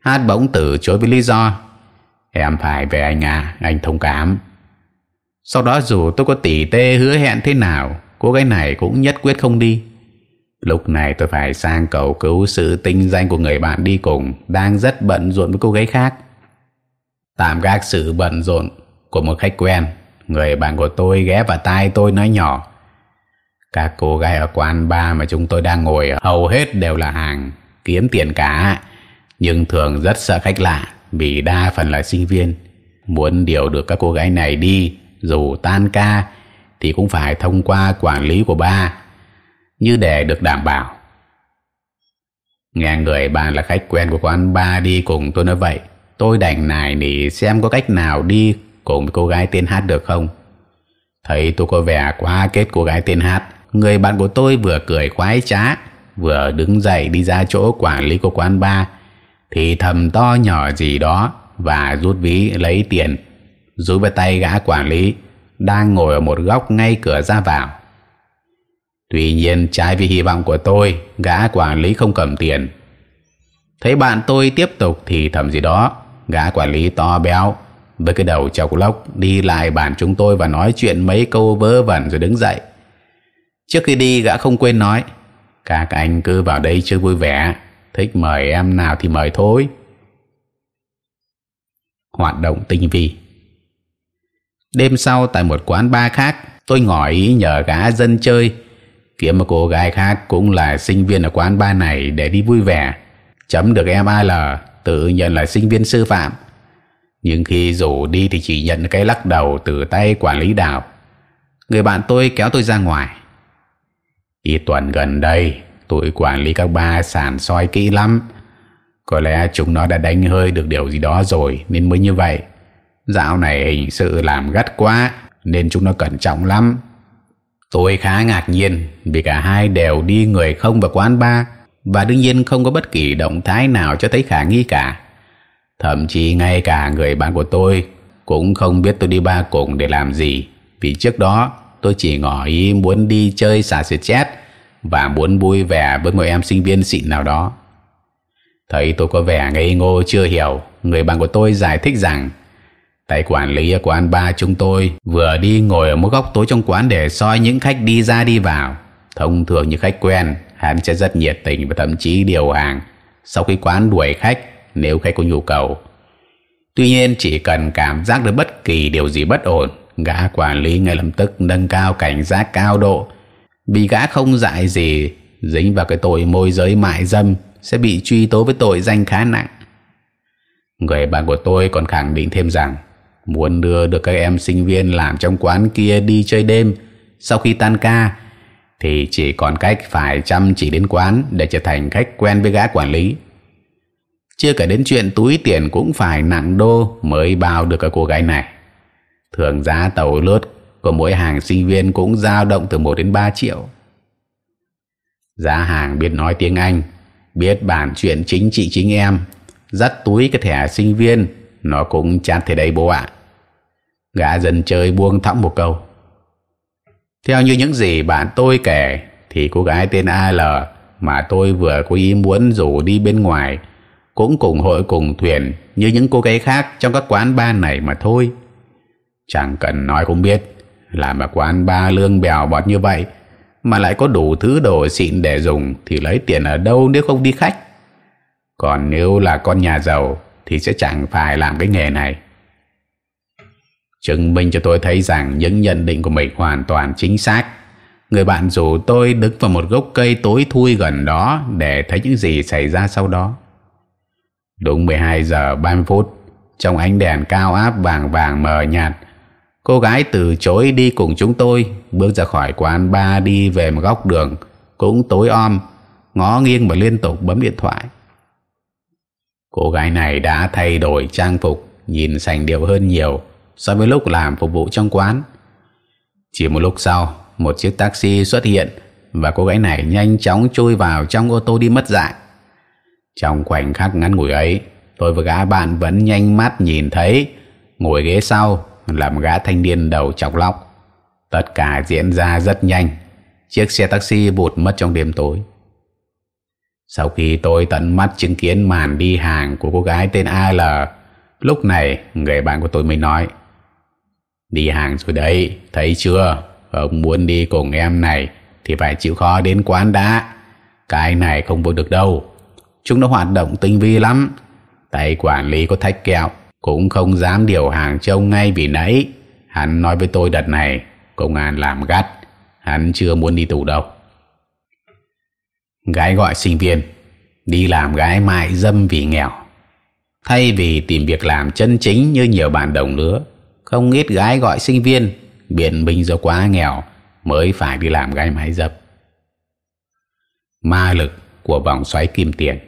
hát bỗng từ chối với lý do. Em phải về anh à anh thông cảm sau đó dù tôi có tỉ tê hứa hẹn thế nào, cô gái này cũng nhất quyết không đi. Lúc này tôi phải sang cầu cứu sự tinh danh của người bạn đi cùng, đang rất bận rộn với cô gái khác. Tạm gác sự bận rộn của một khách quen, người bạn của tôi ghé vào tai tôi nói nhỏ. Các cô gái ở quán bar mà chúng tôi đang ngồi, hầu hết đều là hàng, kiếm tiền cả. Nhưng thường rất sợ khách lạ, vì đa phần là sinh viên. Muốn điều được các cô gái này đi dù tan ca thì cũng phải thông qua quản lý của ba như để được đảm bảo. Nghe người bạn là khách quen của quán ba đi cùng tôi nói vậy, tôi đành nài nỉ xem có cách nào đi cùng với cô gái tên hát được không. Thấy tôi có vẻ quá kết cô gái tên hát, người bạn của tôi vừa cười khoái trá, vừa đứng dậy đi ra chỗ quản lý của quán ba, thì thầm to nhỏ gì đó và rút ví lấy tiền rút vào tay gã quản lý, đang ngồi ở một góc ngay cửa ra vào. Tuy nhiên, trái vì hy vọng của tôi, gã quản lý không cầm tiền. Thấy bạn tôi tiếp tục thì thầm gì đó, gã quản lý to béo. Với cái đầu chọc lóc đi lại bàn chúng tôi và nói chuyện mấy câu vớ vẩn rồi đứng dậy. Trước khi đi, gã không quên nói, các anh cứ vào đây chơi vui vẻ, thích mời em nào thì mời thôi. Hoạt động tinh vi đêm sau tại một quán bar khác, tôi ngỏ ý nhờ gã dân chơi. Kiếm một cô gái khác cũng là sinh viên ở quán bar này để đi vui vẻ. Chấm được em al tự nhận là sinh viên sư phạm. Nhưng khi rủ đi thì chỉ nhận cái lắc đầu từ tay quản lý đảo. Người bạn tôi kéo tôi ra ngoài. Y tuần gần đây tôi quản lý các ba sàn soi kỹ lắm. Có lẽ chúng nó đã đánh hơi được điều gì đó rồi nên mới như vậy dạo này hình sự làm gắt quá, nên chúng nó cẩn trọng lắm. Tôi khá ngạc nhiên vì cả hai đều đi người không vào quán bar và đương nhiên không có bất kỳ động thái nào cho thấy khả nghi cả. Thậm chí ngay cả người bạn của tôi cũng không biết tôi đi ba cùng để làm gì, vì trước đó tôi chỉ ngỏ ý muốn đi chơi xà xịt chết và muốn vui vẻ với một em sinh viên xịn nào đó. Thấy tôi có vẻ ngây ngô chưa hiểu, người bạn của tôi giải thích rằng tại quản lý ở quán ba chúng tôi vừa đi ngồi ở một góc tối trong quán để soi những khách đi ra đi vào. Thông thường như khách quen, hắn sẽ rất nhiệt tình và thậm chí điều hàng. Sau khi quán đuổi khách, nếu khách có nhu cầu. Tuy nhiên, chỉ cần cảm giác được bất kỳ điều gì bất ổn, gã quản lý ngay lập tức nâng cao cảnh giác cao độ. Vì gã không dại gì, dính vào cái tội môi giới mại dâm sẽ bị truy tố với tội danh khá nặng. Người bạn của tôi còn khẳng định thêm rằng muốn đưa được các em sinh viên làm trong quán kia đi chơi đêm sau khi tan ca, thì chỉ còn cách phải chăm chỉ đến quán để trở thành khách quen với gã quản lý. Chưa kể đến chuyện túi tiền cũng phải nặng đô mới bao được các cô gái này. Thường giá tàu lướt của mỗi hàng sinh viên cũng dao động từ 1 đến 3 triệu. Giá hàng biết nói tiếng Anh, biết bản chuyện chính trị chính em, dắt túi cái thẻ sinh viên, nó cũng chát thế đây bố ạ gã dần chơi buông thõng một câu. Theo như những gì bạn tôi kể, thì cô gái tên al mà tôi vừa có ý muốn rủ đi bên ngoài, cũng cùng hội cùng thuyền như những cô gái khác trong các quán bar này mà thôi. Chẳng cần nói cũng biết làm mà quán bar lương bèo bọt như vậy, mà lại có đủ thứ đồ xịn để dùng thì lấy tiền ở đâu nếu không đi khách? Còn nếu là con nhà giàu thì sẽ chẳng phải làm cái nghề này chứng minh cho tôi thấy rằng những nhận định của mình hoàn toàn chính xác. Người bạn rủ tôi đứng vào một gốc cây tối thui gần đó để thấy những gì xảy ra sau đó. Đúng 12 giờ 30 phút, trong ánh đèn cao áp vàng vàng mờ nhạt, cô gái từ chối đi cùng chúng tôi bước ra khỏi quán ba đi về một góc đường cũng tối om, ngó nghiêng và liên tục bấm điện thoại. Cô gái này đã thay đổi trang phục, nhìn sành điệu hơn nhiều so với lúc làm phục vụ trong quán. Chỉ một lúc sau, một chiếc taxi xuất hiện và cô gái này nhanh chóng chui vào trong ô tô đi mất dạng. Trong khoảnh khắc ngắn ngủi ấy, tôi và gã bạn vẫn nhanh mắt nhìn thấy ngồi ghế sau là một gã thanh niên đầu chọc lóc. Tất cả diễn ra rất nhanh. Chiếc xe taxi vụt mất trong đêm tối. Sau khi tôi tận mắt chứng kiến màn đi hàng của cô gái tên al lúc này người bạn của tôi mới nói đi hàng rồi đấy, thấy chưa? Ông muốn đi cùng em này thì phải chịu khó đến quán đã. Cái này không vô được đâu. Chúng nó hoạt động tinh vi lắm. Tay quản lý có thách kẹo, cũng không dám điều hàng trông ngay vì nãy. Hắn nói với tôi đợt này, công an làm gắt. Hắn chưa muốn đi tù đâu. Gái gọi sinh viên, đi làm gái mại dâm vì nghèo. Thay vì tìm việc làm chân chính như nhiều bạn đồng lứa không ít gái gọi sinh viên biện minh do quá nghèo, mới phải đi làm gái máy dập ma lực của vòng xoáy kim tiền.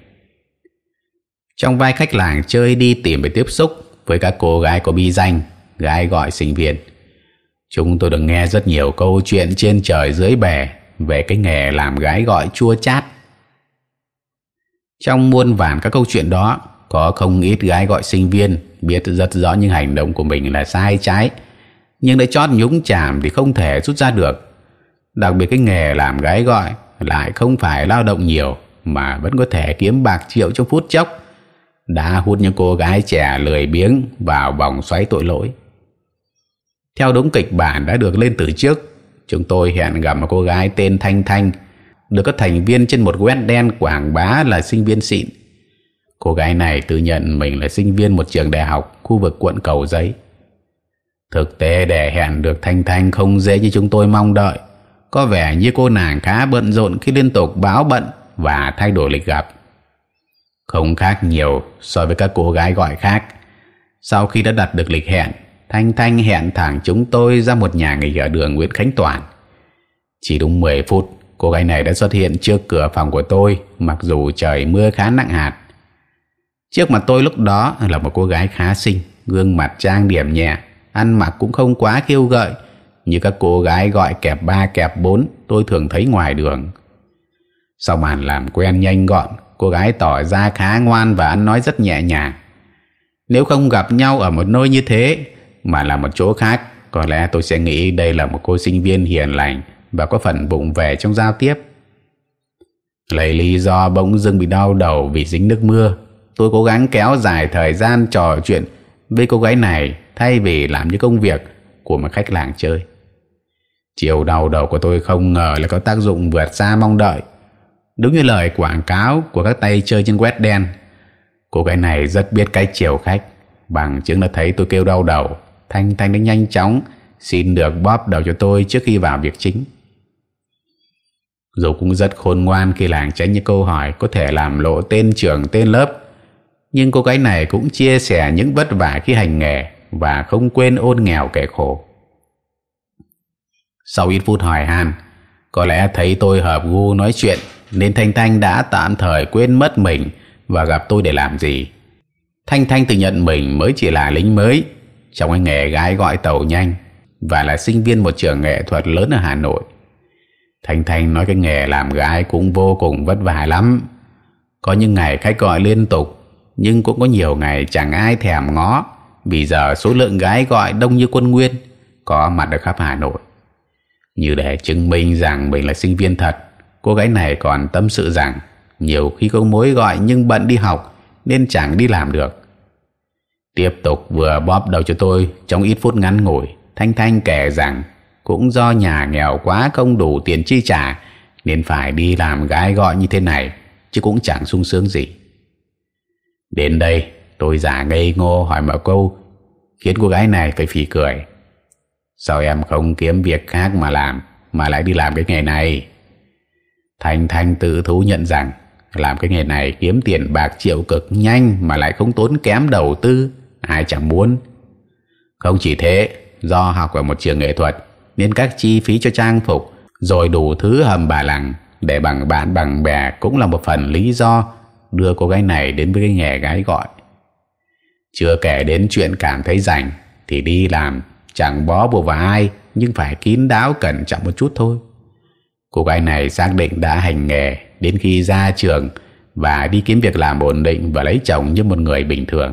Trong vai khách làng chơi đi tìm và tiếp xúc với các cô gái có bi danh, gái gọi sinh viên. Chúng tôi được nghe rất nhiều câu chuyện trên trời dưới bè về cái nghề làm gái gọi chua chát. Trong muôn vàn các câu chuyện đó, có không ít gái gọi sinh viên biết rất rõ những hành động của mình là sai trái. Nhưng để chót nhúng chàm thì không thể rút ra được. Đặc biệt cái nghề làm gái gọi lại không phải lao động nhiều, mà vẫn có thể kiếm bạc triệu trong phút chốc. Đã hút những cô gái trẻ lười biếng vào vòng xoáy tội lỗi. Theo đúng kịch bản đã được lên từ trước, chúng tôi hẹn gặp một cô gái tên thanh thanh, được các thành viên trên một web đen quảng bá là sinh viên xịn cô gái này tự nhận mình là sinh viên một trường đại học khu vực quận cầu giấy. Thực tế để hẹn được thanh thanh không dễ như chúng tôi mong đợi. Có vẻ như cô nàng khá bận rộn khi liên tục báo bận và thay đổi lịch gặp. Không khác nhiều so với các cô gái gọi khác. Sau khi đã đặt được lịch hẹn, thanh thanh hẹn thẳng chúng tôi ra một nhà nghỉ ở đường nguyễn khánh toàn. Chỉ đúng 10 phút, cô gái này đã xuất hiện trước cửa phòng của tôi, mặc dù trời mưa khá nặng hạt trước mặt tôi lúc đó là một cô gái khá xinh, gương mặt trang điểm nhẹ, ăn mặc cũng không quá khiêu gợi. Như các cô gái gọi kẹp ba, kẹp bốn, tôi thường thấy ngoài đường. Sau màn làm quen nhanh gọn, cô gái tỏ ra khá ngoan và ăn nói rất nhẹ nhàng. Nếu không gặp nhau ở một nơi như thế, mà là một chỗ khác, có lẽ tôi sẽ nghĩ đây là một cô sinh viên hiền lành và có phần bụng về trong giao tiếp. Lấy lý do bỗng dưng bị đau đầu vì dính nước mưa tôi cố gắng kéo dài thời gian trò chuyện với cô gái này thay vì làm những công việc của một khách làng chơi. Chiều đầu đầu của tôi không ngờ là có tác dụng vượt xa mong đợi. Đúng như lời quảng cáo của các tay chơi trên web đen, cô gái này rất biết cách chiều khách, bằng chứng là thấy tôi kêu đau đầu, thanh thanh đã nhanh chóng xin được bóp đầu cho tôi trước khi vào việc chính. Dù cũng rất khôn ngoan khi làng tránh những câu hỏi có thể làm lộ tên trường, tên lớp nhưng cô gái này cũng chia sẻ những vất vả khi hành nghề và không quên ôn nghèo kẻ khổ. Sau ít phút hỏi han, có lẽ thấy tôi hợp gu nói chuyện nên thanh thanh đã tạm thời quên mất mình và gặp tôi để làm gì. Thanh thanh tự nhận mình mới chỉ là lính mới, trong cái nghề gái gọi tàu nhanh và là sinh viên một trường nghệ thuật lớn ở hà nội. Thanh thanh nói cái nghề làm gái cũng vô cùng vất vả lắm. Có những ngày khách gọi liên tục nhưng cũng có nhiều ngày chẳng ai thèm ngó. Vì giờ số lượng gái gọi đông như quân nguyên, có mặt ở khắp hà nội. Như để chứng minh rằng mình là sinh viên thật, cô gái này còn tâm sự rằng nhiều khi có mối gọi nhưng bận đi học nên chẳng đi làm được. Tiếp tục vừa bóp đầu cho tôi, trong ít phút ngắn ngủi, thanh thanh kể rằng cũng do nhà nghèo quá không đủ tiền chi trả nên phải đi làm gái gọi như thế này, chứ cũng chẳng sung sướng gì đến đây tôi giả ngây ngô hỏi một câu khiến cô gái này phải phì cười sao em không kiếm việc khác mà làm mà lại đi làm cái nghề này Thanh Thanh tự thú nhận rằng làm cái nghề này kiếm tiền bạc triệu cực nhanh mà lại không tốn kém đầu tư, ai chẳng muốn. Không chỉ thế, do học ở một trường nghệ thuật nên các chi phí cho trang phục rồi đủ thứ hầm bà lằng để bằng bạn bằng bè cũng là một phần lý do đưa cô gái này đến với cái nghề gái gọi. Chưa kể đến chuyện cảm thấy rảnh, thì đi làm chẳng bó buộc vào ai, nhưng phải kín đáo cẩn trọng một chút thôi. Cô gái này xác định đã hành nghề đến khi ra trường và đi kiếm việc làm ổn định và lấy chồng như một người bình thường.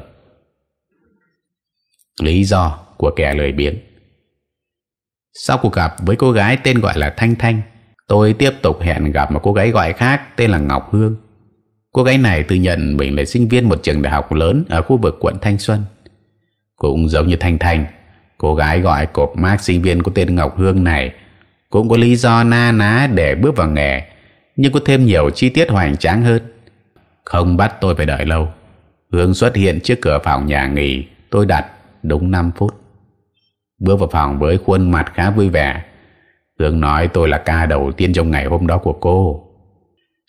Lý do của kẻ lười biếng. Sau cuộc gặp với cô gái tên gọi là thanh thanh, tôi tiếp tục hẹn gặp một cô gái gọi khác tên là ngọc hương cô gái này tự nhận mình là sinh viên một trường đại học lớn ở khu vực quận thanh xuân. Cũng giống như thanh thanh, cô gái gọi cột mác sinh viên có tên ngọc hương này. Cũng có lý do na ná để bước vào nghề, nhưng có thêm nhiều chi tiết hoành tráng hơn. Không bắt tôi phải đợi lâu. Hương xuất hiện trước cửa phòng nhà nghỉ, tôi đặt đúng 5 phút. Bước vào phòng với khuôn mặt khá vui vẻ. Hương nói tôi là ca đầu tiên trong ngày hôm đó của cô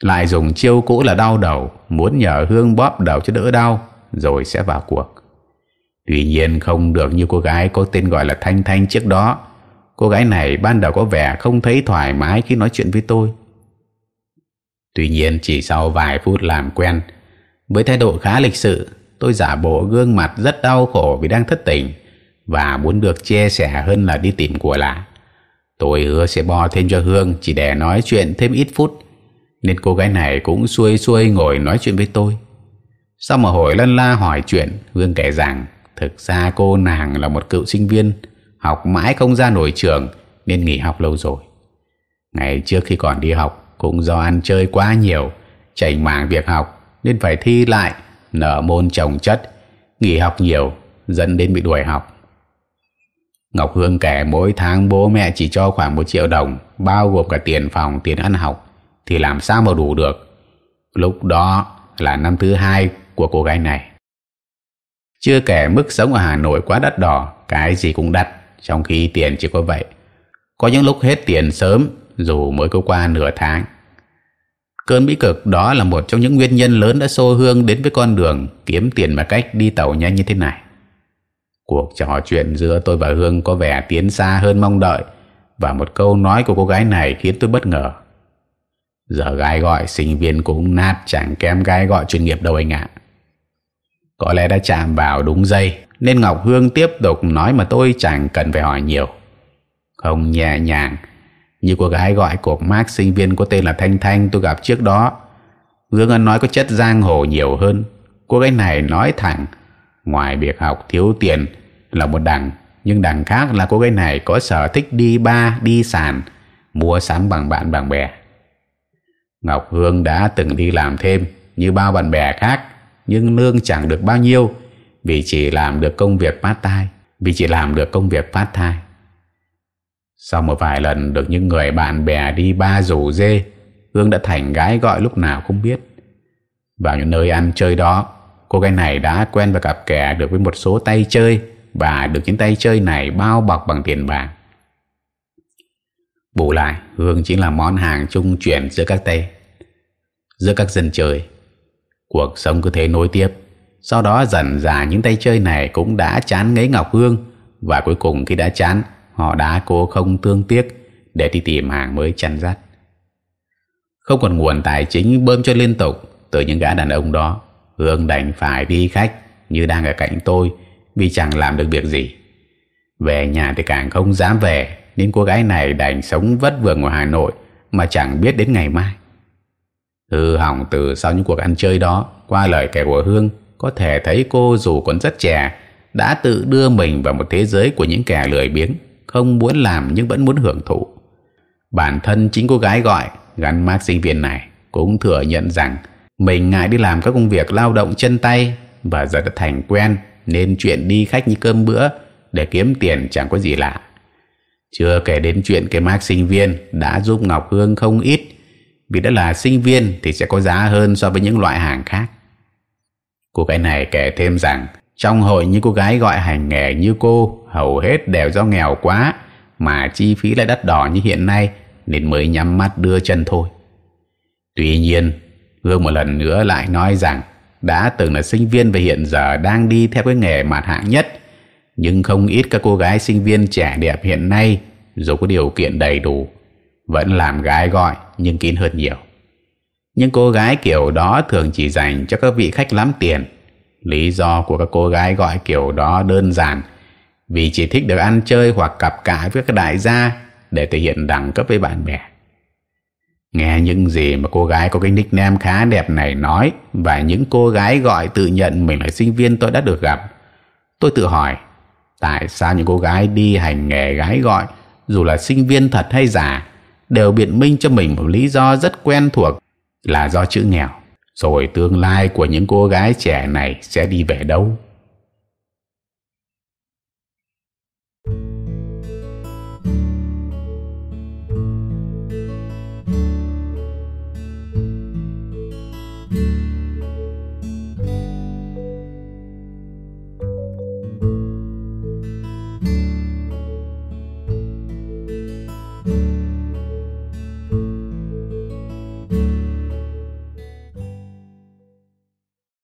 lại dùng chiêu cũ là đau đầu, muốn nhờ hương bóp đầu cho đỡ đau, rồi sẽ vào cuộc. Tuy nhiên không được như cô gái có tên gọi là thanh thanh trước đó. Cô gái này ban đầu có vẻ không thấy thoải mái khi nói chuyện với tôi. Tuy nhiên chỉ sau vài phút làm quen, với thái độ khá lịch sự, tôi giả bộ gương mặt rất đau khổ vì đang thất tình và muốn được chia sẻ hơn là đi tìm của lạ. Tôi hứa sẽ bo thêm cho hương chỉ để nói chuyện thêm ít phút nên cô gái này cũng xuôi xuôi ngồi nói chuyện với tôi. Sau một hồi lân la hỏi chuyện, hương kể rằng thực ra cô nàng là một cựu sinh viên, học mãi không ra nổi trường, nên nghỉ học lâu rồi. Ngày trước khi còn đi học, cũng do ăn chơi quá nhiều chạy mảng việc học, nên phải thi lại, nợ môn trồng chất, nghỉ học nhiều, dẫn đến bị đuổi học. Ngọc Hương kể mỗi tháng bố mẹ chỉ cho khoảng một triệu đồng, bao gồm cả tiền phòng, tiền ăn học thì làm sao mà đủ được? Lúc đó là năm thứ hai của cô gái này. Chưa kể mức sống ở Hà Nội quá đắt đỏ, cái gì cũng đắt, trong khi tiền chỉ có vậy. Có những lúc hết tiền sớm, dù mới có qua nửa tháng. Cơn bí cực đó là một trong những nguyên nhân lớn đã xô hương đến với con đường kiếm tiền bằng cách đi tàu nhanh như thế này. Cuộc trò chuyện giữa tôi và hương có vẻ tiến xa hơn mong đợi, và một câu nói của cô gái này khiến tôi bất ngờ giờ gái gọi sinh viên cũng nát, chẳng kém gái gọi chuyên nghiệp đâu anh ạ. Có lẽ đã chạm vào đúng dây nên ngọc hương tiếp tục nói mà tôi chẳng cần phải hỏi nhiều. Không nhẹ nhàng, như cô gái gọi cuộc mác sinh viên có tên là thanh thanh tôi gặp trước đó. Hương ân nói có chất giang hồ nhiều hơn. Cô gái này nói thẳng, ngoài việc học thiếu tiền là một đằng, nhưng đằng khác là cô gái này có sở thích đi ba đi sàn, mua sắm bằng bạn bằng bè. Ngọc Hương đã từng đi làm thêm như bao bạn bè khác, nhưng lương chẳng được bao nhiêu, vì chỉ làm được công việc phát thai vì chỉ làm được công việc phát thai. sau một vài lần được những người bạn bè đi ba rủ dê, Hương đã thành gái gọi lúc nào không biết vào những nơi ăn chơi đó, cô gái này đã quen và cặp kẻ được với một số tay chơi, và được những tay chơi này bao bọc bằng tiền bạc bù lại, hương chính là món hàng trung chuyển giữa các tay, giữa các dân chơi. Cuộc sống cứ thế nối tiếp. Sau đó dần dà những tay chơi này cũng đã chán ngấy ngọc hương, và cuối cùng khi đã chán, họ đã cố không thương tiếc để đi tìm hàng mới chăn dắt không còn nguồn tài chính bơm cho liên tục, từ những gã đàn ông đó, hương đành phải đi khách như đang ở cạnh tôi, vì chẳng làm được việc gì. Về nhà thì càng không dám về nên cô gái này đành sống vất vưởng ở Hà Nội mà chẳng biết đến ngày mai. Hư hỏng từ sau những cuộc ăn chơi đó, qua lời kể của Hương, có thể thấy cô dù còn rất trẻ, đã tự đưa mình vào một thế giới của những kẻ lười biếng, không muốn làm nhưng vẫn muốn hưởng thụ. Bản thân chính cô gái gọi, gắn mác sinh viên này, cũng thừa nhận rằng mình ngại đi làm các công việc lao động chân tay và giờ đã thành quen, nên chuyện đi khách như cơm bữa để kiếm tiền chẳng có gì lạ chưa kể đến chuyện cái mác sinh viên đã giúp Ngọc Hương không ít. Vì đã là sinh viên thì sẽ có giá hơn so với những loại hàng khác. Cô gái này kể thêm rằng, trong hội những cô gái gọi hành nghề như cô, hầu hết đều do nghèo quá, mà chi phí lại đắt đỏ như hiện nay, nên mới nhắm mắt đưa chân thôi. Tuy nhiên, Hương một lần nữa lại nói rằng, đã từng là sinh viên và hiện giờ đang đi theo cái nghề mặt hạng nhất nhưng không ít các cô gái sinh viên trẻ đẹp hiện nay, dù có điều kiện đầy đủ, vẫn làm gái gọi nhưng kín hơn nhiều những cô gái kiểu đó thường chỉ dành cho các vị khách lắm tiền lý do của các cô gái gọi kiểu đó đơn giản, vì chỉ thích được ăn chơi hoặc cặp cãi với các đại gia để thể hiện đẳng cấp với bạn bè. Nghe những gì mà cô gái có cái nickname khá đẹp này nói và những cô gái gọi tự nhận mình là sinh viên tôi đã được gặp. Tôi tự hỏi tại sao những cô gái đi hành nghề gái gọi, dù là sinh viên thật hay giả, đều biện minh cho mình một lý do rất quen thuộc, là do chữ nghèo. Rồi tương lai của những cô gái trẻ này sẽ đi về đâu?